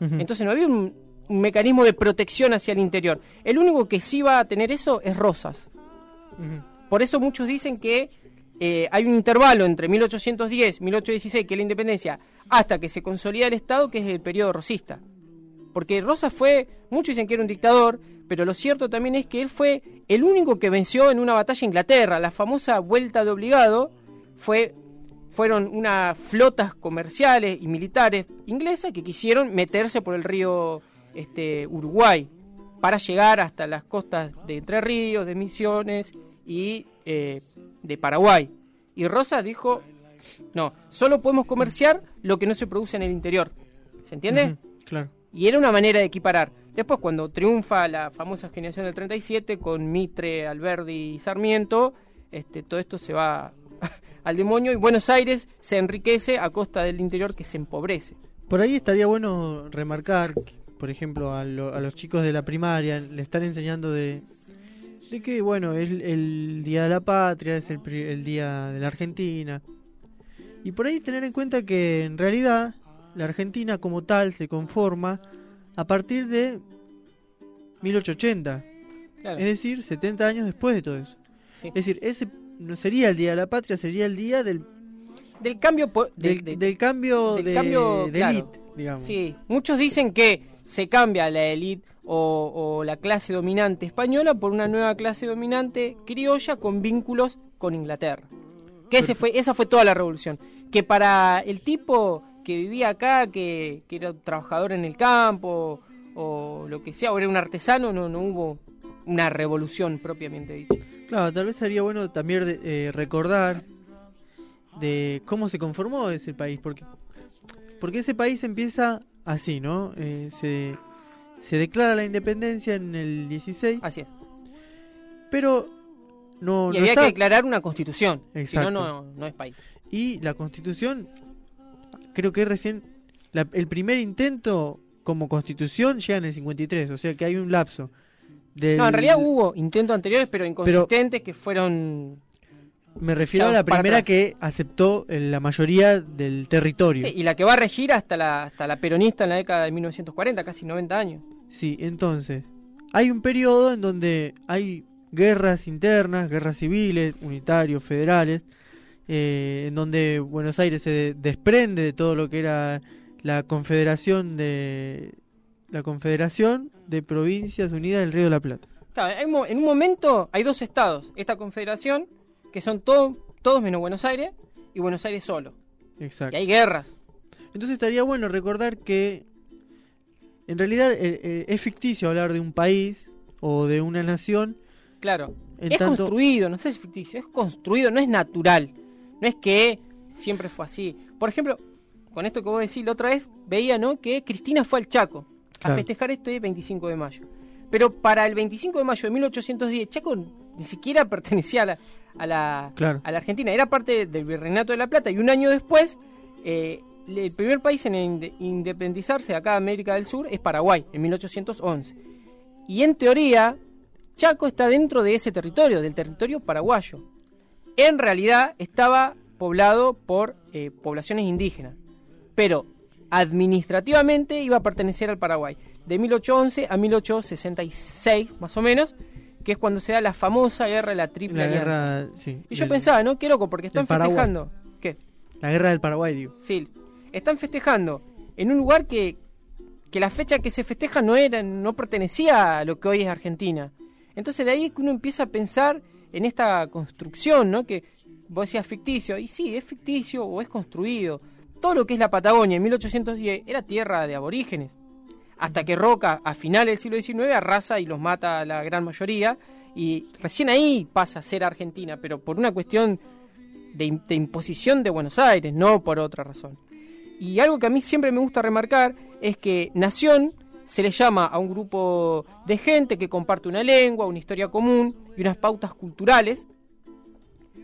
Entonces no había un, un mecanismo de protección hacia el interior. El único que sí va a tener eso es Rosas. Por eso muchos dicen que eh, hay un intervalo entre 1810, 1816, que es la independencia, hasta que se consolida el Estado, que es el periodo rosista. Porque Rosas fue, muchos dicen que era un dictador, pero lo cierto también es que él fue el único que venció en una batalla a Inglaterra. La famosa vuelta de obligado fue, fueron unas flotas comerciales y militares inglesas que quisieron meterse por el río este, Uruguay para llegar hasta las costas de Entre Ríos, de Misiones y eh, de Paraguay. Y Rosas dijo, no, solo podemos comerciar lo que no se produce en el interior. ¿Se entiende? Claro. Y era una manera de equiparar. Después, cuando triunfa la famosa generación del 37 con Mitre, Alberdi y Sarmiento, este, todo esto se va al demonio y Buenos Aires se enriquece a costa del interior que se empobrece. Por ahí estaría bueno remarcar, por ejemplo, a, lo- a los chicos de la primaria le están enseñando de, de que, bueno, es el, el Día de la Patria, es el, Día de la Argentina. Y por ahí tener en cuenta que en realidad la Argentina como tal se conforma a partir de 1880. Claro. Es decir, 70 años después de todo eso. Sí. Es decir, ese no sería el Día de la Patria, sería el día del, Del cambio... po- de- del, de- del cambio del de, cambio, de claro. elite, digamos. Sí, muchos dicen que se cambia la élite o, la clase dominante española por una nueva clase dominante criolla con vínculos con Inglaterra. Que fue, esa fue toda la revolución. Que para el tipo que vivía acá, que, que era trabajador en el campo o lo que sea, o era un artesano, no, no hubo una revolución propiamente dicha. Claro, tal vez sería bueno también eh, recordar de cómo se conformó ese país, porque porque ese país empieza así, ¿no? Eh, se, se declara la independencia en el 16. Así es. Pero no, y no había está- que declarar una constitución, si Exacto. no, no, no es país. Y la constitución, creo que recién, la- el primer intento como constitución llega en el 53, o sea que hay un lapso. Del, No, en realidad hubo intentos anteriores, pero inconsistentes que fueron. Me refiero a la primera que aceptó eh, la mayoría del territorio. Sí, y la que va a regir hasta la, hasta la peronista en la década de 1940, casi 90 años. Sí, entonces, hay un periodo en donde hay guerras internas, guerras civiles, unitarios, federales, eh, en donde Buenos Aires se de- desprende de todo lo que era la confederación de la confederación de provincias unidas del Río de la Plata. Claro, en un momento hay dos estados, esta confederación, que son todo- todos menos Buenos Aires y Buenos Aires solo. Exacto. Y hay guerras. Entonces estaría bueno recordar que en realidad eh, eh, es ficticio hablar de un país o de una nación. Claro. En es tanto- construido, no sé si es ficticio, es construido, no es natural. No es que siempre fue así. Por ejemplo, con esto que vos decís, la otra vez veía, ¿no? Que Cristina fue al Chaco a festejar esto el 25 de mayo. Pero para el 25 de mayo de 1810, Chaco ni siquiera pertenecía a la, a la, Claro. a la Argentina, era parte del Virreinato de la Plata y un año después, eh, el primer país en inde- independizarse de acá de América del Sur es Paraguay, en 1811. Y en teoría, Chaco está dentro de ese territorio, del territorio paraguayo. En realidad estaba poblado por eh, poblaciones indígenas, pero administrativamente iba a pertenecer al Paraguay. De 1811 a 1866, más o menos, que es cuando se da la famosa guerra de la Triple La guerra, sí, Y yo del- pensaba, ¿no? Qué loco, porque están festejando. ¿Qué? La guerra del Paraguay, digo. Sí, están festejando en un lugar que, que la fecha que se festeja no era, no pertenecía a lo que hoy es Argentina. Entonces de ahí es que uno empieza a pensar en esta construcción, ¿no? Que vos decías ficticio, y sí, es ficticio o es construido. Todo lo que es la Patagonia en 1810 era tierra de aborígenes. Hasta que Roca, a finales del siglo XIX, arrasa y los mata la gran mayoría. Y recién ahí pasa a ser Argentina, pero por una cuestión de imposición de Buenos Aires, no por otra razón. Y algo que a mí siempre me gusta remarcar es que nación se le llama a un grupo de gente que comparte una lengua, una historia común y unas pautas culturales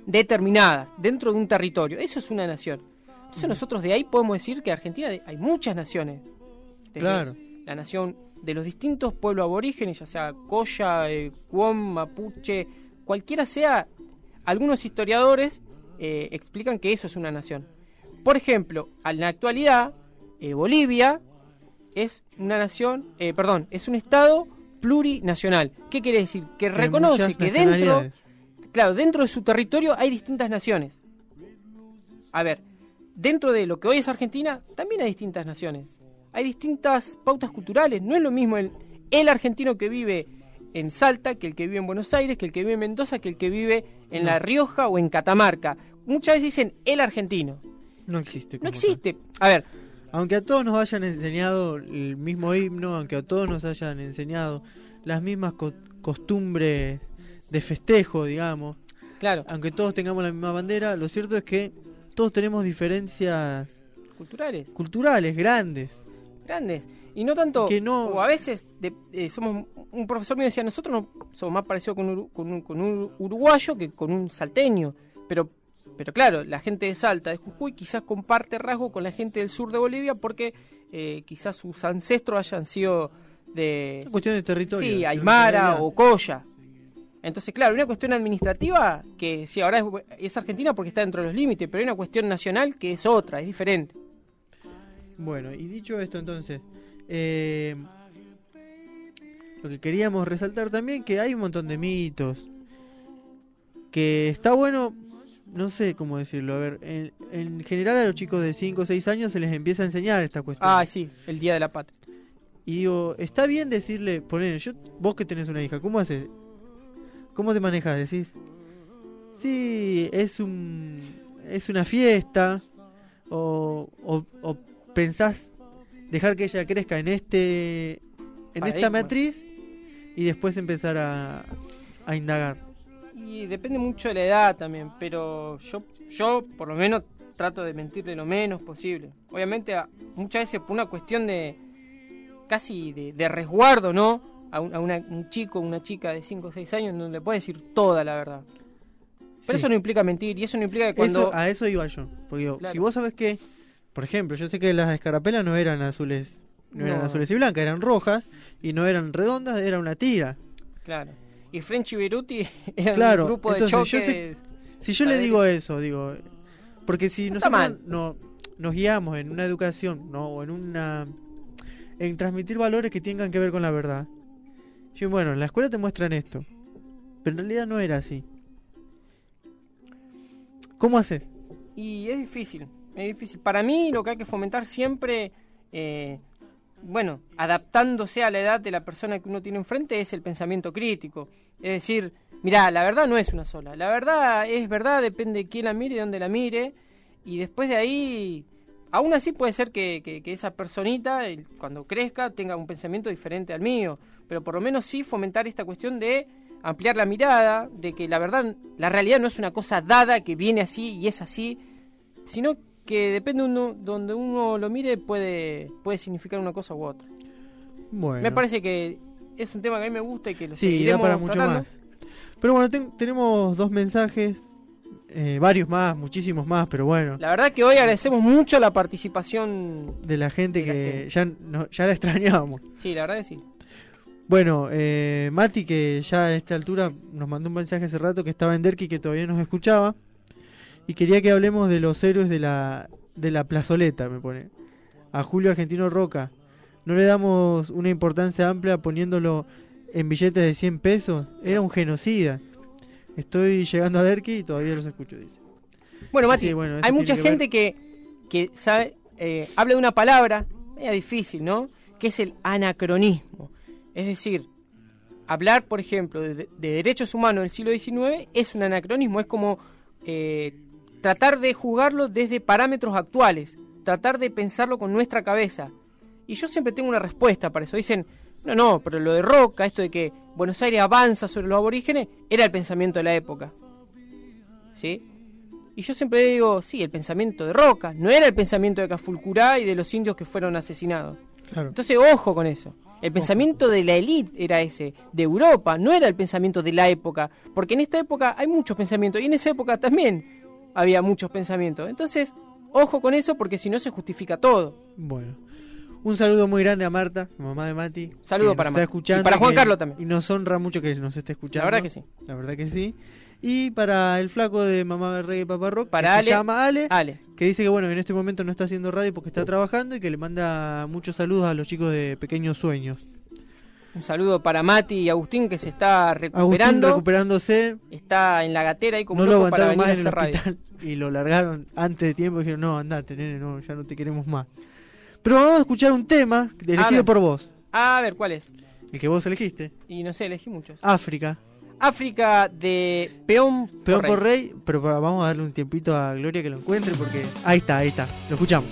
determinadas dentro de un territorio. Eso es una nación. Entonces nosotros de ahí podemos decir que Argentina de- hay muchas naciones. Desde Claro. La nación de los distintos pueblos aborígenes, ya sea Coya, eh, Cuom, Mapuche, cualquiera sea, algunos historiadores eh, explican que eso es una nación. Por ejemplo, en la actualidad, eh, Bolivia es una nación, eh, perdón, es un estado plurinacional. ¿Qué quiere decir? Que hay reconoce que dentro, claro, dentro de su territorio hay distintas naciones. A ver, dentro de lo que hoy es Argentina, también hay distintas naciones. Hay distintas pautas culturales. No es lo mismo el, el argentino que vive en Salta que el que vive en Buenos Aires, que el que vive en Mendoza, que el que vive en La Rioja o en Catamarca. Muchas veces dicen el argentino. No existe. No existe. A ver, Aunque a todos nos hayan enseñado el mismo himno, aunque a todos nos hayan enseñado las mismas co- costumbres de festejo, digamos. Claro. Aunque todos tengamos la misma bandera, lo cierto es que todos tenemos diferencias culturales. culturales grandes. grandes. Y no tanto. Que no- O a veces de- eh, somos. Un profesor me decía: nosotros no somos más parecidos con, un, con, un, con un uruguayo que con un salteño. Pero, pero claro, la gente de Salta, de Jujuy, quizás comparte rasgo con la gente del sur de Bolivia porque eh, quizás sus ancestros hayan sido de. Es cuestión de territorio. Sí, Aymara o Coya. Entonces, claro, una cuestión administrativa que sí, ahora es, es Argentina porque está dentro de los límites, pero hay una cuestión nacional que es otra, es diferente. Bueno, y dicho esto entonces, eh, lo que queríamos resaltar también que hay un montón de mitos, que está bueno, no sé cómo decirlo, a ver, en, en general a los chicos de 5 o 6 años se les empieza a enseñar esta cuestión. Ah, sí, el Día de la Patria. Y digo, está bien decirle, poner, yo, vos que tenés una hija, ¿cómo haces? ¿Cómo te manejas? Decís, sí, es un, es una fiesta, o, o, o pensás dejar que ella crezca en este, en esta matriz y después empezar a, a indagar. Y depende mucho de la edad también, pero yo, yo por lo menos trato de mentirle lo menos posible. Obviamente muchas veces por una cuestión de casi de, de resguardo, ¿no? A, un, a una- un chico, una chica de 5 o 6 años no le puede decir toda la verdad. Pero Sí. eso no implica mentir y eso no implica que cuando... Eso- a eso iba yo. Porque digo, Claro. si vos sabés que, por ejemplo, yo sé que las escarapelas no eran azules, no, eran azules y blancas, eran rojas y no eran redondas, era una tira. Claro. Y Frenchy Beruti eran Claro, un grupo de entonces yo choques... sé- si yo le digo eso, digo, porque si nosotros mal. no, nos guiamos en una educación, no, o en una, en transmitir valores que tengan que ver con la verdad. Yo, bueno, en la escuela te muestran esto, pero en realidad no era así. ¿Cómo haces? Y es difícil, es difícil. Para mí lo que hay que fomentar siempre, eh, bueno, adaptándose a la edad de la persona que uno tiene enfrente, es el pensamiento crítico. Es decir, mirá, la verdad no es una sola. La verdad es verdad, depende de quién la mire y dónde la mire. Y después de ahí, aún así puede ser que, que- que esa personita, cuando crezca, tenga un pensamiento diferente al mío. Pero por lo menos sí fomentar esta cuestión de ampliar la mirada, de que la verdad, la realidad no es una cosa dada que viene así y es así, sino que depende uno, donde uno lo mire puede, puede significar una cosa u otra. Bueno. Me parece que es un tema que a mí me gusta y que lo Sí, da para mucho tratando. más. Pero bueno, ten- tenemos dos mensajes, eh, varios más, muchísimos más, pero bueno. La verdad que hoy agradecemos mucho la participación. De la gente de la que gente. ya, no- ya la extrañábamos. Sí, la verdad que sí. Bueno, eh, Mati, que ya a esta altura nos mandó un mensaje hace rato que estaba en Derki que todavía nos escuchaba. Y quería que hablemos de los héroes de la, de la plazoleta, me pone. A Julio Argentino Roca. ¿No le damos una importancia amplia poniéndolo en billetes de 100 pesos? Era un genocida. Estoy llegando a Derki y todavía los escucho, dice. Bueno, Mati, Sí, bueno, eso hay mucha que ver- gente que, que sabe, eh, habla de una palabra, media difícil, ¿no? Que es el anacronismo. Es decir, hablar, por ejemplo, de, de derechos humanos del siglo XIX es un anacronismo, es como eh, tratar de jugarlo desde parámetros actuales, tratar de pensarlo con nuestra cabeza. Y yo siempre tengo una respuesta para eso. Dicen, no, no, pero lo de Roca, esto de que Buenos Aires avanza sobre los aborígenes, era el pensamiento de la época. ¿Sí? Y yo siempre digo, sí, el pensamiento de Roca, no era el pensamiento de Cafulcurá y de los indios que fueron asesinados. Claro. Entonces, ojo con eso. El pensamiento de la élite era ese, de Europa, no era el pensamiento de la época, porque en esta época hay muchos pensamientos y en esa época también había muchos pensamientos. Entonces, ojo con eso porque si no se justifica todo. Bueno. Un saludo muy grande a Marta, mamá de Mati. Saludo para Marta. Y para Juan que- Carlos también. Y nos honra mucho que nos esté escuchando. La verdad que sí. La verdad que sí. Y para el flaco de Mamá y Papá Rock, Para que Ale. se llama Ale, Ale. que dice que bueno, que en este momento no está haciendo radio porque está trabajando y que le manda muchos saludos a los chicos de Pequeños Sueños. Un saludo para Mati y Agustín que se está Agustín recuperando. recuperándose, está en la gatera y como no lo para venir a más en el hacer radio. hospital y lo largaron antes de tiempo y dijeron, no, andate, nene, no, ya no te queremos más. Pero vamos a escuchar un tema elegido por vos, A ver, ¿cuál es? el que vos elegiste, Y no sé, elegí muchos. África. África de Peón por Peor Rey. por rey, pero vamos a darle un tiempito a Gloria que lo encuentre porque ahí está, ahí está, lo escuchamos.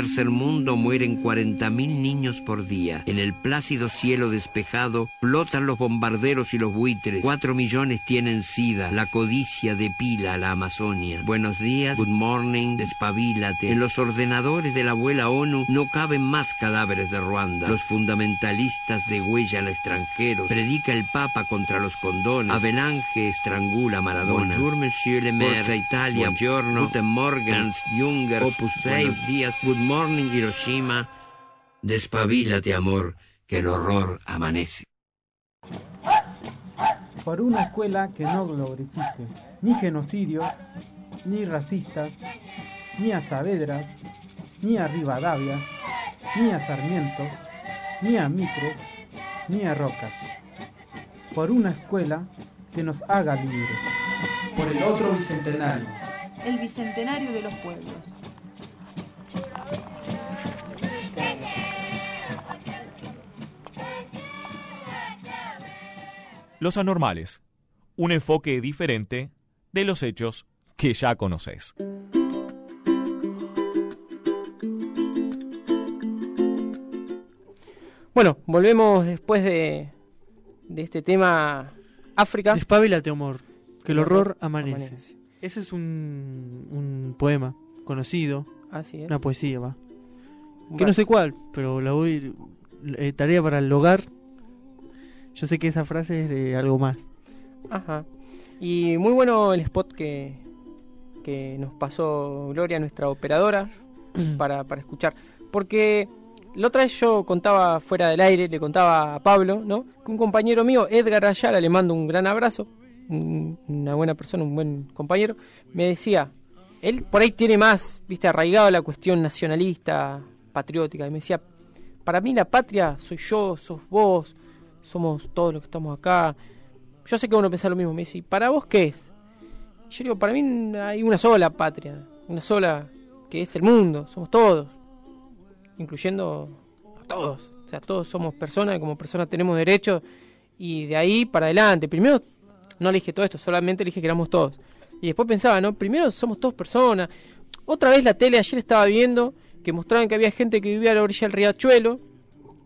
Tercer mundo mueren 40.000 niños por día. En el plácido cielo despejado flotan los bombarderos y los buitres. Cuatro millones tienen sida. La codicia depila a la Amazonia. Buenos días, good morning, despabilate. En los ordenadores de la abuela ONU no caben más cadáveres de Ruanda. Los fundamentalistas degüellan a extranjeros. Predica el Papa contra los condones. Avelange estrangula a Maradona. Bonjour, monsieur le maire. Italia. Buongiorno. Guten Morgen. Ernst Junger. Opus Dei. Buenos días. Good morning, Hiroshima. Despabilate, amor, que el horror amanece. Por una escuela que no glorifique ni genocidios, ni racistas, ni a Saavedras, ni a Rivadavias, ni a Sarmientos, ni a Mitres, ni a Rocas. Por una escuela que nos haga libres. Por el otro bicentenario. El bicentenario de los pueblos. Los anormales. Un enfoque diferente de los hechos que ya conoces. Bueno, volvemos después de, de este tema África. Despabilate, amor, que el El horror horror amanece. amanece. Ese es un, un poema conocido. Así es. Una poesía, va. Un Que no sé cuál, pero la voy. eh, tarea para el hogar. Yo sé que esa frase es de algo más. Ajá. Y muy bueno el spot que, que nos pasó Gloria, nuestra operadora, para, para escuchar. Porque la otra vez yo contaba fuera del aire, le contaba a Pablo, ¿no? Que un compañero mío, Edgar Ayala, le mando un gran abrazo, un- una buena persona, un buen compañero, me decía, él por ahí tiene más, viste, arraigado la cuestión nacionalista, patriótica, y me decía, para mí la patria soy yo, sos vos, somos todos los que estamos acá. Yo sé que uno piensa lo mismo, me dice, ¿y para vos qué es? Y yo digo, para mí hay una sola patria, una sola que es el mundo, somos todos, incluyendo a todos. O sea, todos somos personas, y como personas tenemos derechos, y de ahí para adelante. Primero, no le dije todo esto, solamente le dije que éramos todos. Y después pensaba, ¿no? Primero somos todos personas. Otra vez la tele ayer estaba viendo que mostraban que había gente que vivía a la orilla del riachuelo,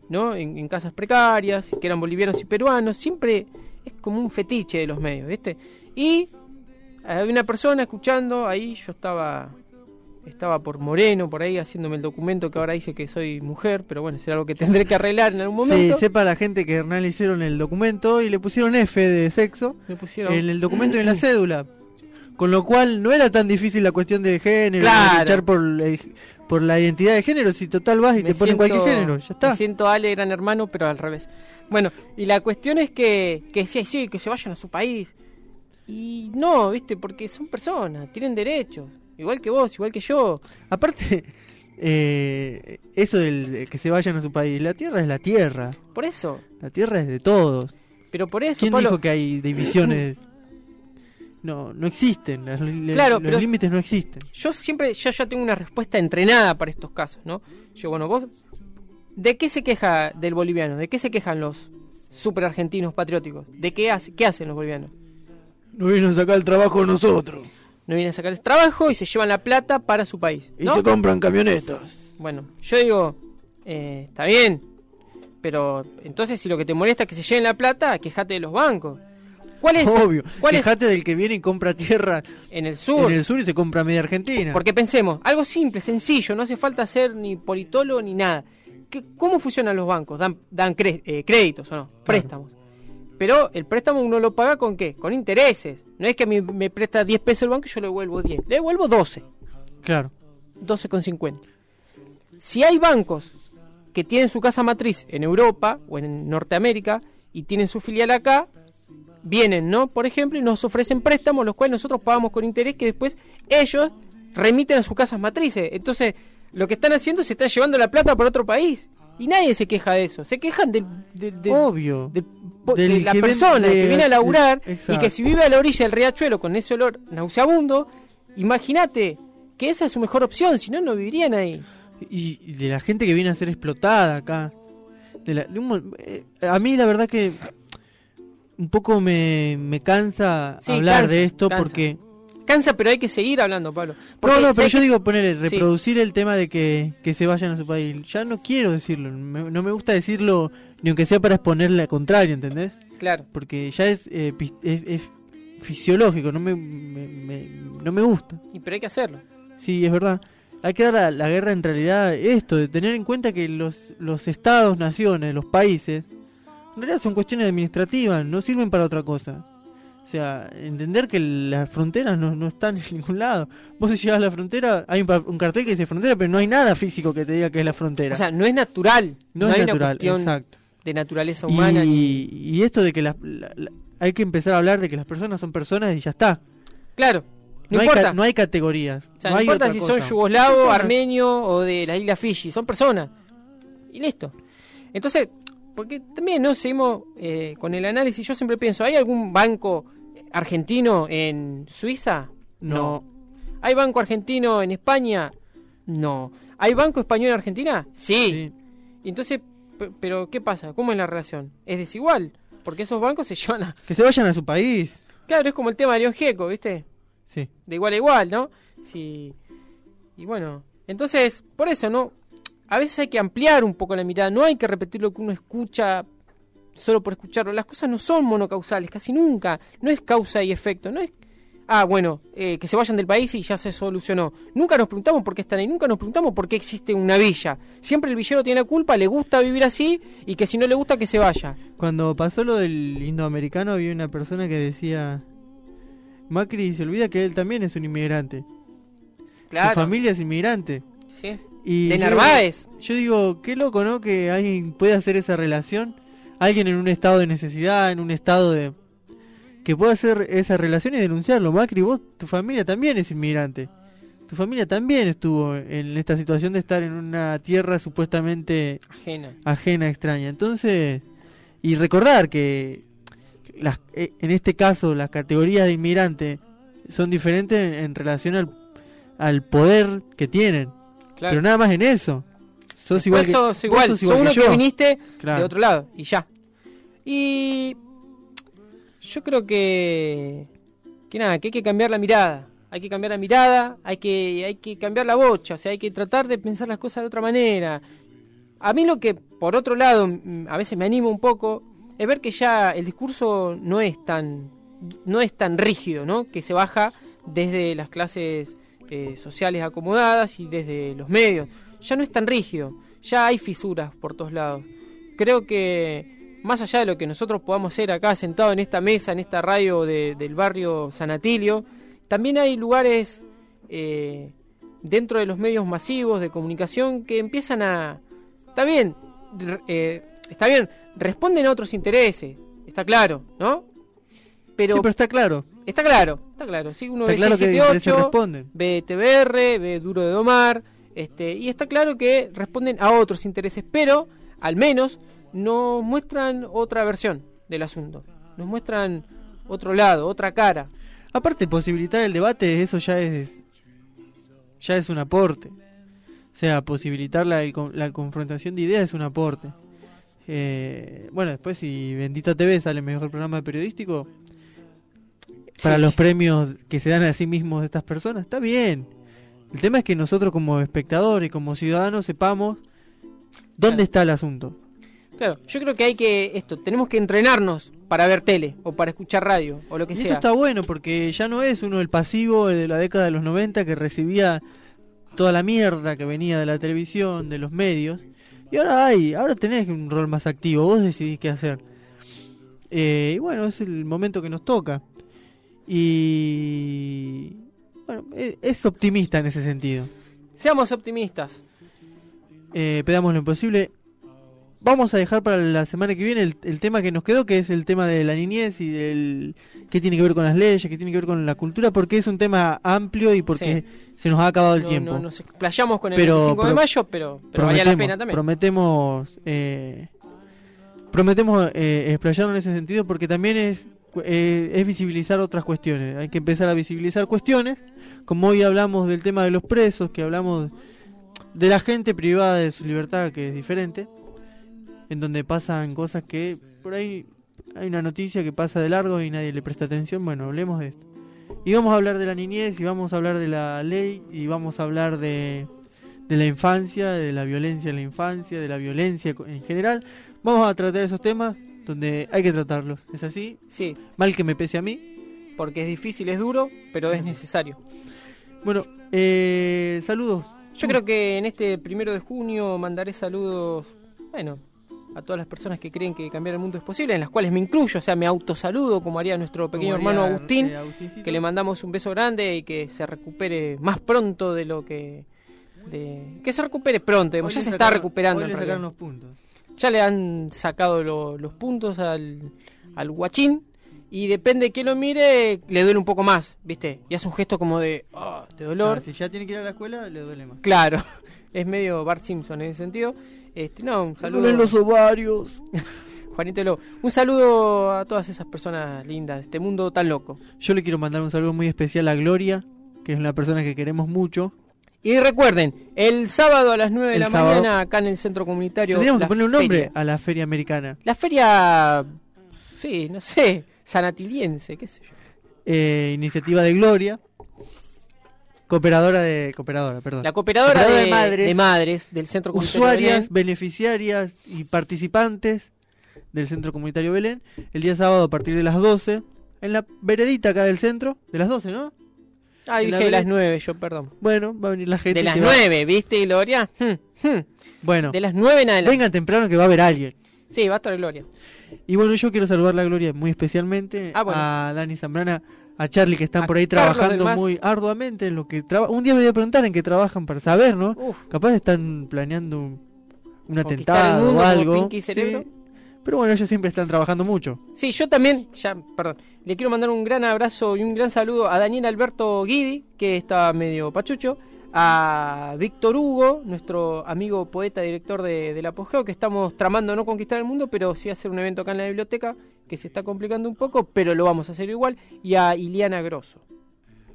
¿no? En, en casas precarias, que eran bolivianos y peruanos. Siempre es como un fetiche de los medios, ¿viste? Y había una persona escuchando, ahí yo estaba estaba por Moreno, por ahí haciéndome el documento que ahora dice que soy mujer, pero bueno, será algo que tendré que arreglar en algún momento. Sí, sepa la gente que Hernán le hicieron el documento y le pusieron F de sexo pusieron- en el documento y en la cédula. Con lo cual no era tan difícil la cuestión de género, Claro. luchar por, por la identidad de género. Si total vas y Me te ponen siento- cualquier género, ya está. Me siento Ale, gran hermano, pero al revés. Bueno, y la cuestión es que, que sí, sí, que se vayan a su país. Y no, ¿viste? Porque son personas, tienen derechos. Igual que vos, igual que yo. Aparte, eh, eso del de que se vayan a su país, la tierra es la tierra. Por eso. La tierra es de todos. Pero por eso, ¿Quién Pablo- dijo que hay divisiones? No, no existen. Las, Claro, los límites no existen. Yo siempre, yo ya tengo una respuesta entrenada para estos casos, ¿no? Yo, bueno, vos, ¿de qué se queja del boliviano? ¿De qué se quejan los super argentinos patrióticos? ¿De qué, hace, qué hacen los bolivianos? No vienen a sacar el trabajo de nosotros. No vienen a sacar el trabajo y se llevan la plata para su país. Y se compran camionetas. Bueno, yo digo, eh, está bien, pero entonces si lo que te molesta es que se lleven la plata, quejate de los bancos. ¿Cuál es? Obvio. ¿Cuál es? Del que viene y compra tierra En el sur. en el sur y se compra media Argentina. Porque pensemos, algo simple, sencillo, no hace falta ser ni politólogo ni nada. ¿Qué- ¿Cómo funcionan los bancos? ¿Dan, dan cre- eh, créditos o no? Préstamos. Pero el préstamo uno lo paga con qué? Con intereses. No es que a mí me presta 10 pesos el banco y yo le devuelvo 10. Le devuelvo 12. Claro. 12,50. Si hay bancos que tienen su casa matriz en Europa o en Norteamérica y tienen su filial acá, vienen, ¿no? Por ejemplo, y nos ofrecen préstamos, los cuales nosotros pagamos con interés que después ellos remiten a sus casas matrices. Entonces, lo que están haciendo es se están llevando la plata para otro país. Y nadie se queja de eso. Se quejan del, del- del- Obvio. del de la que persona de- que viene a laburar de- y que si vive a la orilla del riachuelo con ese olor nauseabundo, imagínate que esa es su mejor opción, si no, no vivirían ahí. Y, y de la gente que viene a ser explotada acá. De la- un eh, a mí la verdad que un poco me, me cansa Sí, hablar cansa, de esto cansa. porque Cansa, pero hay que seguir hablando, Pablo. No, Porque no, pero yo que- digo ponerle, Sí. reproducir el tema de que, que se vayan a su país. Ya no quiero decirlo, me- no me gusta decirlo ni aunque sea para exponerle al contrario, ¿entendés? Claro. Porque ya es, eh, es, es fisiológico, no me, me- me- no me gusta. Y pero hay que hacerlo. Sí, es verdad. Hay que dar la, la guerra en realidad esto, de tener en cuenta que los, los estados, naciones, los países, en realidad son cuestiones administrativas, no sirven para otra cosa. O sea, entender que las fronteras no, no están en ningún lado. Vos si llegas a la frontera, hay un, un cartel que dice frontera, pero no hay nada físico que te diga que es la frontera. O sea, no es natural. No No, es hay natural, una cuestión exacto. de naturaleza humana. y, ni- y esto de que las- la- la- hay que empezar a hablar de que las personas son personas y ya está. Claro. No, importa. no hay categorías. O sea, no hay importa si cosa. son yugoslavos, armenios o de la isla Fiji, son personas. Y listo. Entonces, porque también no seguimos eh, con el análisis, yo siempre pienso, ¿hay algún banco argentino en Suiza? No. ¿Hay banco argentino en España? No. ¿Hay banco español en Argentina? Sí. Y entonces, pe- pero ¿qué pasa? ¿Cómo es la relación? Es desigual, porque esos bancos se llevan a... Que se vayan a su país. Claro, es como el tema de León Gieco, ¿viste? Sí. De igual a igual, ¿no? Sí. Y bueno, entonces, por eso, ¿no? A veces hay que ampliar un poco la mirada, no hay que repetir lo que uno escucha solo por escucharlo. Las cosas no son monocausales, casi nunca. No es causa y efecto, no es... Ah, bueno, eh, que se vayan del país y ya se solucionó. Nunca nos preguntamos por qué están ahí, nunca nos preguntamos por qué existe una villa. Siempre el villero tiene la culpa, le gusta vivir así y que si no le gusta que se vaya. Cuando pasó lo del indoamericano había una persona que decía Macri se olvida que él también es un inmigrante. Claro. Su familia es inmigrante. Sí. Y De Narváez. Yo digo, qué loco, ¿no? Que alguien pueda hacer esa relación. Alguien en un estado de necesidad, en un estado de... Que pueda hacer esa relación y denunciarlo. Macri, vos, tu familia también es inmigrante. Tu familia también estuvo en esta situación de estar en una tierra supuestamente Ajena. ajena, extraña. Entonces, y recordar que las, eh, en este caso las categorías de inmigrante son diferentes en, en relación al, al poder que tienen. Claro. Pero nada más en eso. Sos igual que, sos igual, sos sos uno que que, yo. viniste Claro. de otro lado y ya. Y yo creo que que nada, que hay que cambiar la mirada. Hay que cambiar la mirada, hay que hay que cambiar la bocha, o sea, hay que tratar de pensar las cosas de otra manera. A mí lo que por otro lado mm, a veces me anima un poco es ver que ya el discurso no es tan no es tan rígido, ¿no? Que se baja desde las clases eh, sociales acomodadas y desde los medios. Ya no es tan rígido, ya hay fisuras por todos lados. Creo que más allá de lo que nosotros podamos hacer acá sentado en esta mesa, en esta radio de- del barrio San Atilio, también hay lugares eh, dentro de los medios masivos de comunicación que empiezan a... Está bien, eh, está bien, responden a otros intereses, está claro, ¿no? Sí, pero está claro. Está claro, está claro. Sí, uno Está ve claro que 678, intereses responden. ve TBR, ve Duro de Domar, este, y está claro que responden a otros intereses, pero al menos nos muestran otra versión del asunto. Nos muestran otro lado, otra cara. Aparte, posibilitar el debate, eso ya es ya es un aporte. O sea, posibilitar la confrontación de ideas es un aporte. Eh, bueno, después si Bendita TV sale mejor programa periodístico, para Sí. los premios que se dan a sí mismos estas personas, está bien. El tema es que nosotros como espectadores, como ciudadanos, sepamos dónde está el asunto. Claro, yo creo que hay que esto, tenemos que entrenarnos para ver tele o para escuchar radio o lo que Y sea. eso está bueno porque ya no es uno el pasivo de la década de los 90 que recibía toda la mierda que venía de la televisión, de los medios. Y ahora hay, ahora tenés un rol más activo, vos decidís qué hacer. Eh, y bueno, es el momento que nos toca. Y bueno, e- es optimista en ese sentido. Seamos optimistas. Eh, pedamos lo imposible. Vamos a dejar para la semana que viene el, el tema que nos quedó, que es el tema de la niñez y del qué tiene que ver con las leyes, qué tiene que ver con la cultura, porque es un tema amplio y porque se nos ha acabado el No- tiempo. no- nos explayamos con el Pero 25 de mayo, pero, pero valía la pena también. Prometemos, eh, prometemos eh, explayarnos en ese sentido porque también es, eh, es visibilizar otras cuestiones. Hay que empezar a visibilizar cuestiones, como hoy hablamos del tema de los presos, que hablamos de la gente privada de su libertad, que es diferente, en donde pasan cosas que por ahí hay una noticia que pasa de largo y nadie le presta atención, bueno, hablemos de esto. Y vamos a hablar de la niñez, y vamos a hablar de la ley, y vamos a hablar de, de la infancia, de la violencia en la infancia, de la violencia en general. Vamos a tratar esos temas donde hay que tratarlos. ¿Es así? Sí. Mal que me pese a mí. Porque es difícil, es duro, pero es necesario. Bueno, eh, saludos. Yo creo que en este primero de junio mandaré saludos, bueno, a todas las personas que creen que cambiar el mundo es posible, en las cuales me incluyo, o sea, me autosaludo como haría nuestro pequeño hermano Agustín, eh, que le mandamos un beso grande y que se recupere más pronto de lo que... De, que se recupere pronto, digamos, ya se está recuperando. hoy le sacaron los puntos. Ya le han sacado lo- los puntos al, al guachín y depende de quién lo mire, le duele un poco más, ¿viste? Y hace un gesto como de, ah, de dolor. Ah, si ya tiene que ir a la escuela, le duele más. Claro, es medio Bart Simpson en ese sentido. Este, no, un saludo. duelen los ovarios. Juanito Lo. Un saludo a todas esas personas lindas de este mundo tan loco. Yo le quiero mandar un saludo muy especial a Gloria, que es una persona que queremos mucho. Y recuerden, el sábado a las 9 de El la sábado- mañana acá en el centro comunitario. Tendríamos que poner un nombre feria. a la feria americana. La feria, sí, no sé, sanatiliense, qué sé yo. Eh, iniciativa de Gloria. Cooperadora de. Cooperadora, perdón. La cooperadora, de, madres. de madres del centro comunitario. usuarias, Belén. beneficiarias y participantes del Centro Comunitario Belén el día sábado a partir de las 12 en la veredita acá del centro, de las 12, ¿no? Ah, En la dije las vereda- 9, yo, perdón. Bueno, va a venir la gente. De las se va- 9, ¿viste, Gloria? Hmm, hmm. Bueno, De las 9 en adelante. vengan temprano que va a haber alguien. Sí, va a estar Gloria. Y bueno, yo quiero saludar a la Gloria muy especialmente Ah, bueno. a Dani Zambrana, a Charlie que están A por ahí Carlos trabajando muy arduamente en lo que traba- Un día me voy a preguntar en qué trabajan para saber, ¿no? Uf. Capaz están planeando un, atentado mundo o algo. Sí. Pero bueno, ellos siempre están trabajando mucho. Sí, yo también, ya, perdón, le quiero mandar un gran abrazo y un gran saludo a Daniel Alberto Guidi, que está medio pachucho, a Víctor Hugo, nuestro amigo poeta, director de, del Apogeo, que estamos tramando no conquistar el mundo, pero sí hacer un evento acá en la biblioteca, que se está complicando un poco, pero lo vamos a hacer igual, y a Iliana Grosso.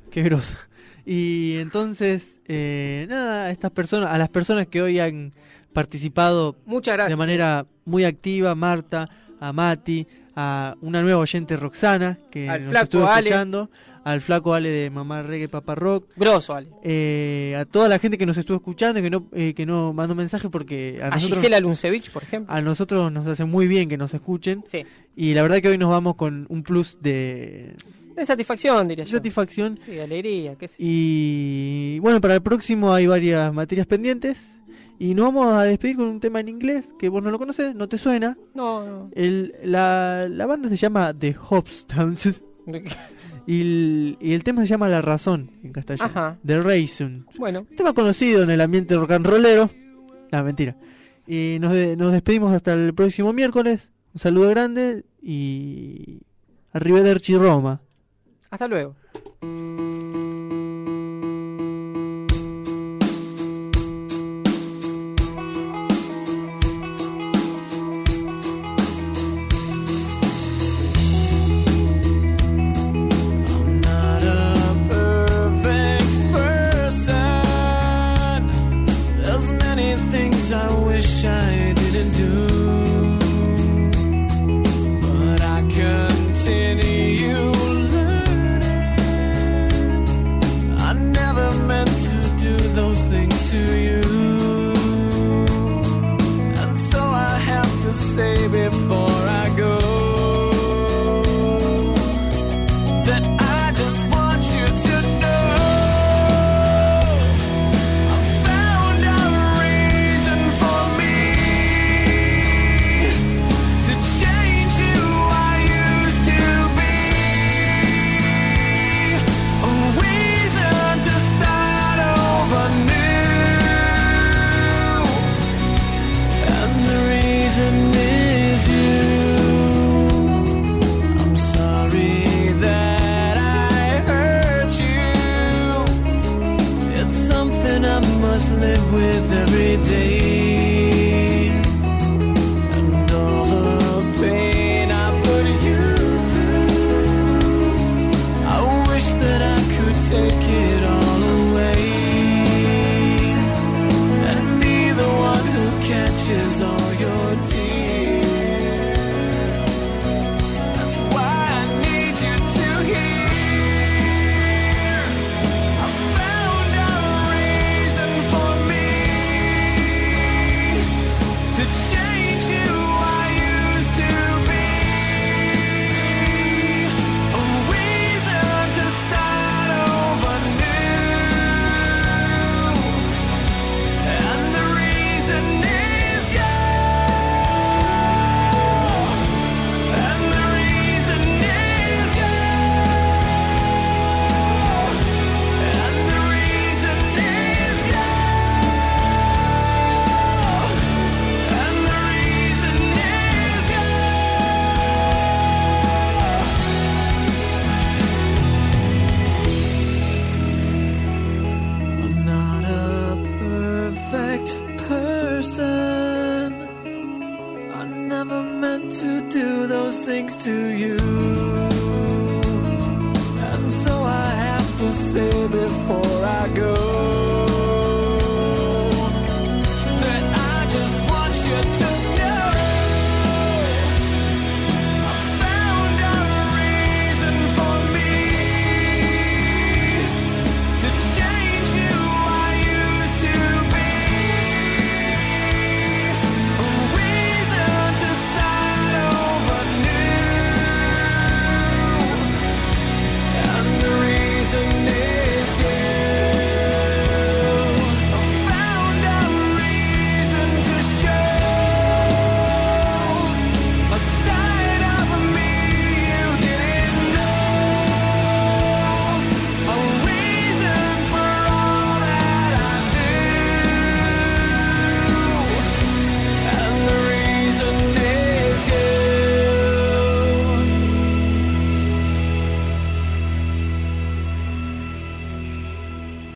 Qué grosa. Y entonces, eh, nada, a estas personas, a las personas que hoy han participado Muchas gracias. de manera muy activa, Marta, a Mati, a una nueva oyente Roxana, que Al nos flaco estuvo Ale. escuchando, al flaco Ale de Mamá Reggae Papa Rock, Grosso, Ale. eh, a toda la gente que nos estuvo escuchando y que no, eh, que no mandó mensaje porque a, A nosotros, Gisela Luncevich, por ejemplo. a nosotros nos hace muy bien que nos escuchen. Sí. Y la verdad que hoy nos vamos con un plus de De satisfacción, diría yo. satisfacción. Sí, de alegría, qué sé. Y bueno, para el próximo hay varias materias pendientes. Y nos vamos a despedir con un tema en inglés que vos no lo conoces, no te suena. No, no. El, la, la banda se llama The Hopstones. Y el, y el tema se llama La Razón en castellano. Ajá. The Reason. Bueno, Tema conocido en el ambiente rock and rollero. No, mentira. Y nos, de- nos despedimos hasta el próximo miércoles. Un saludo grande y. Arrivederci Roma. hasta luego.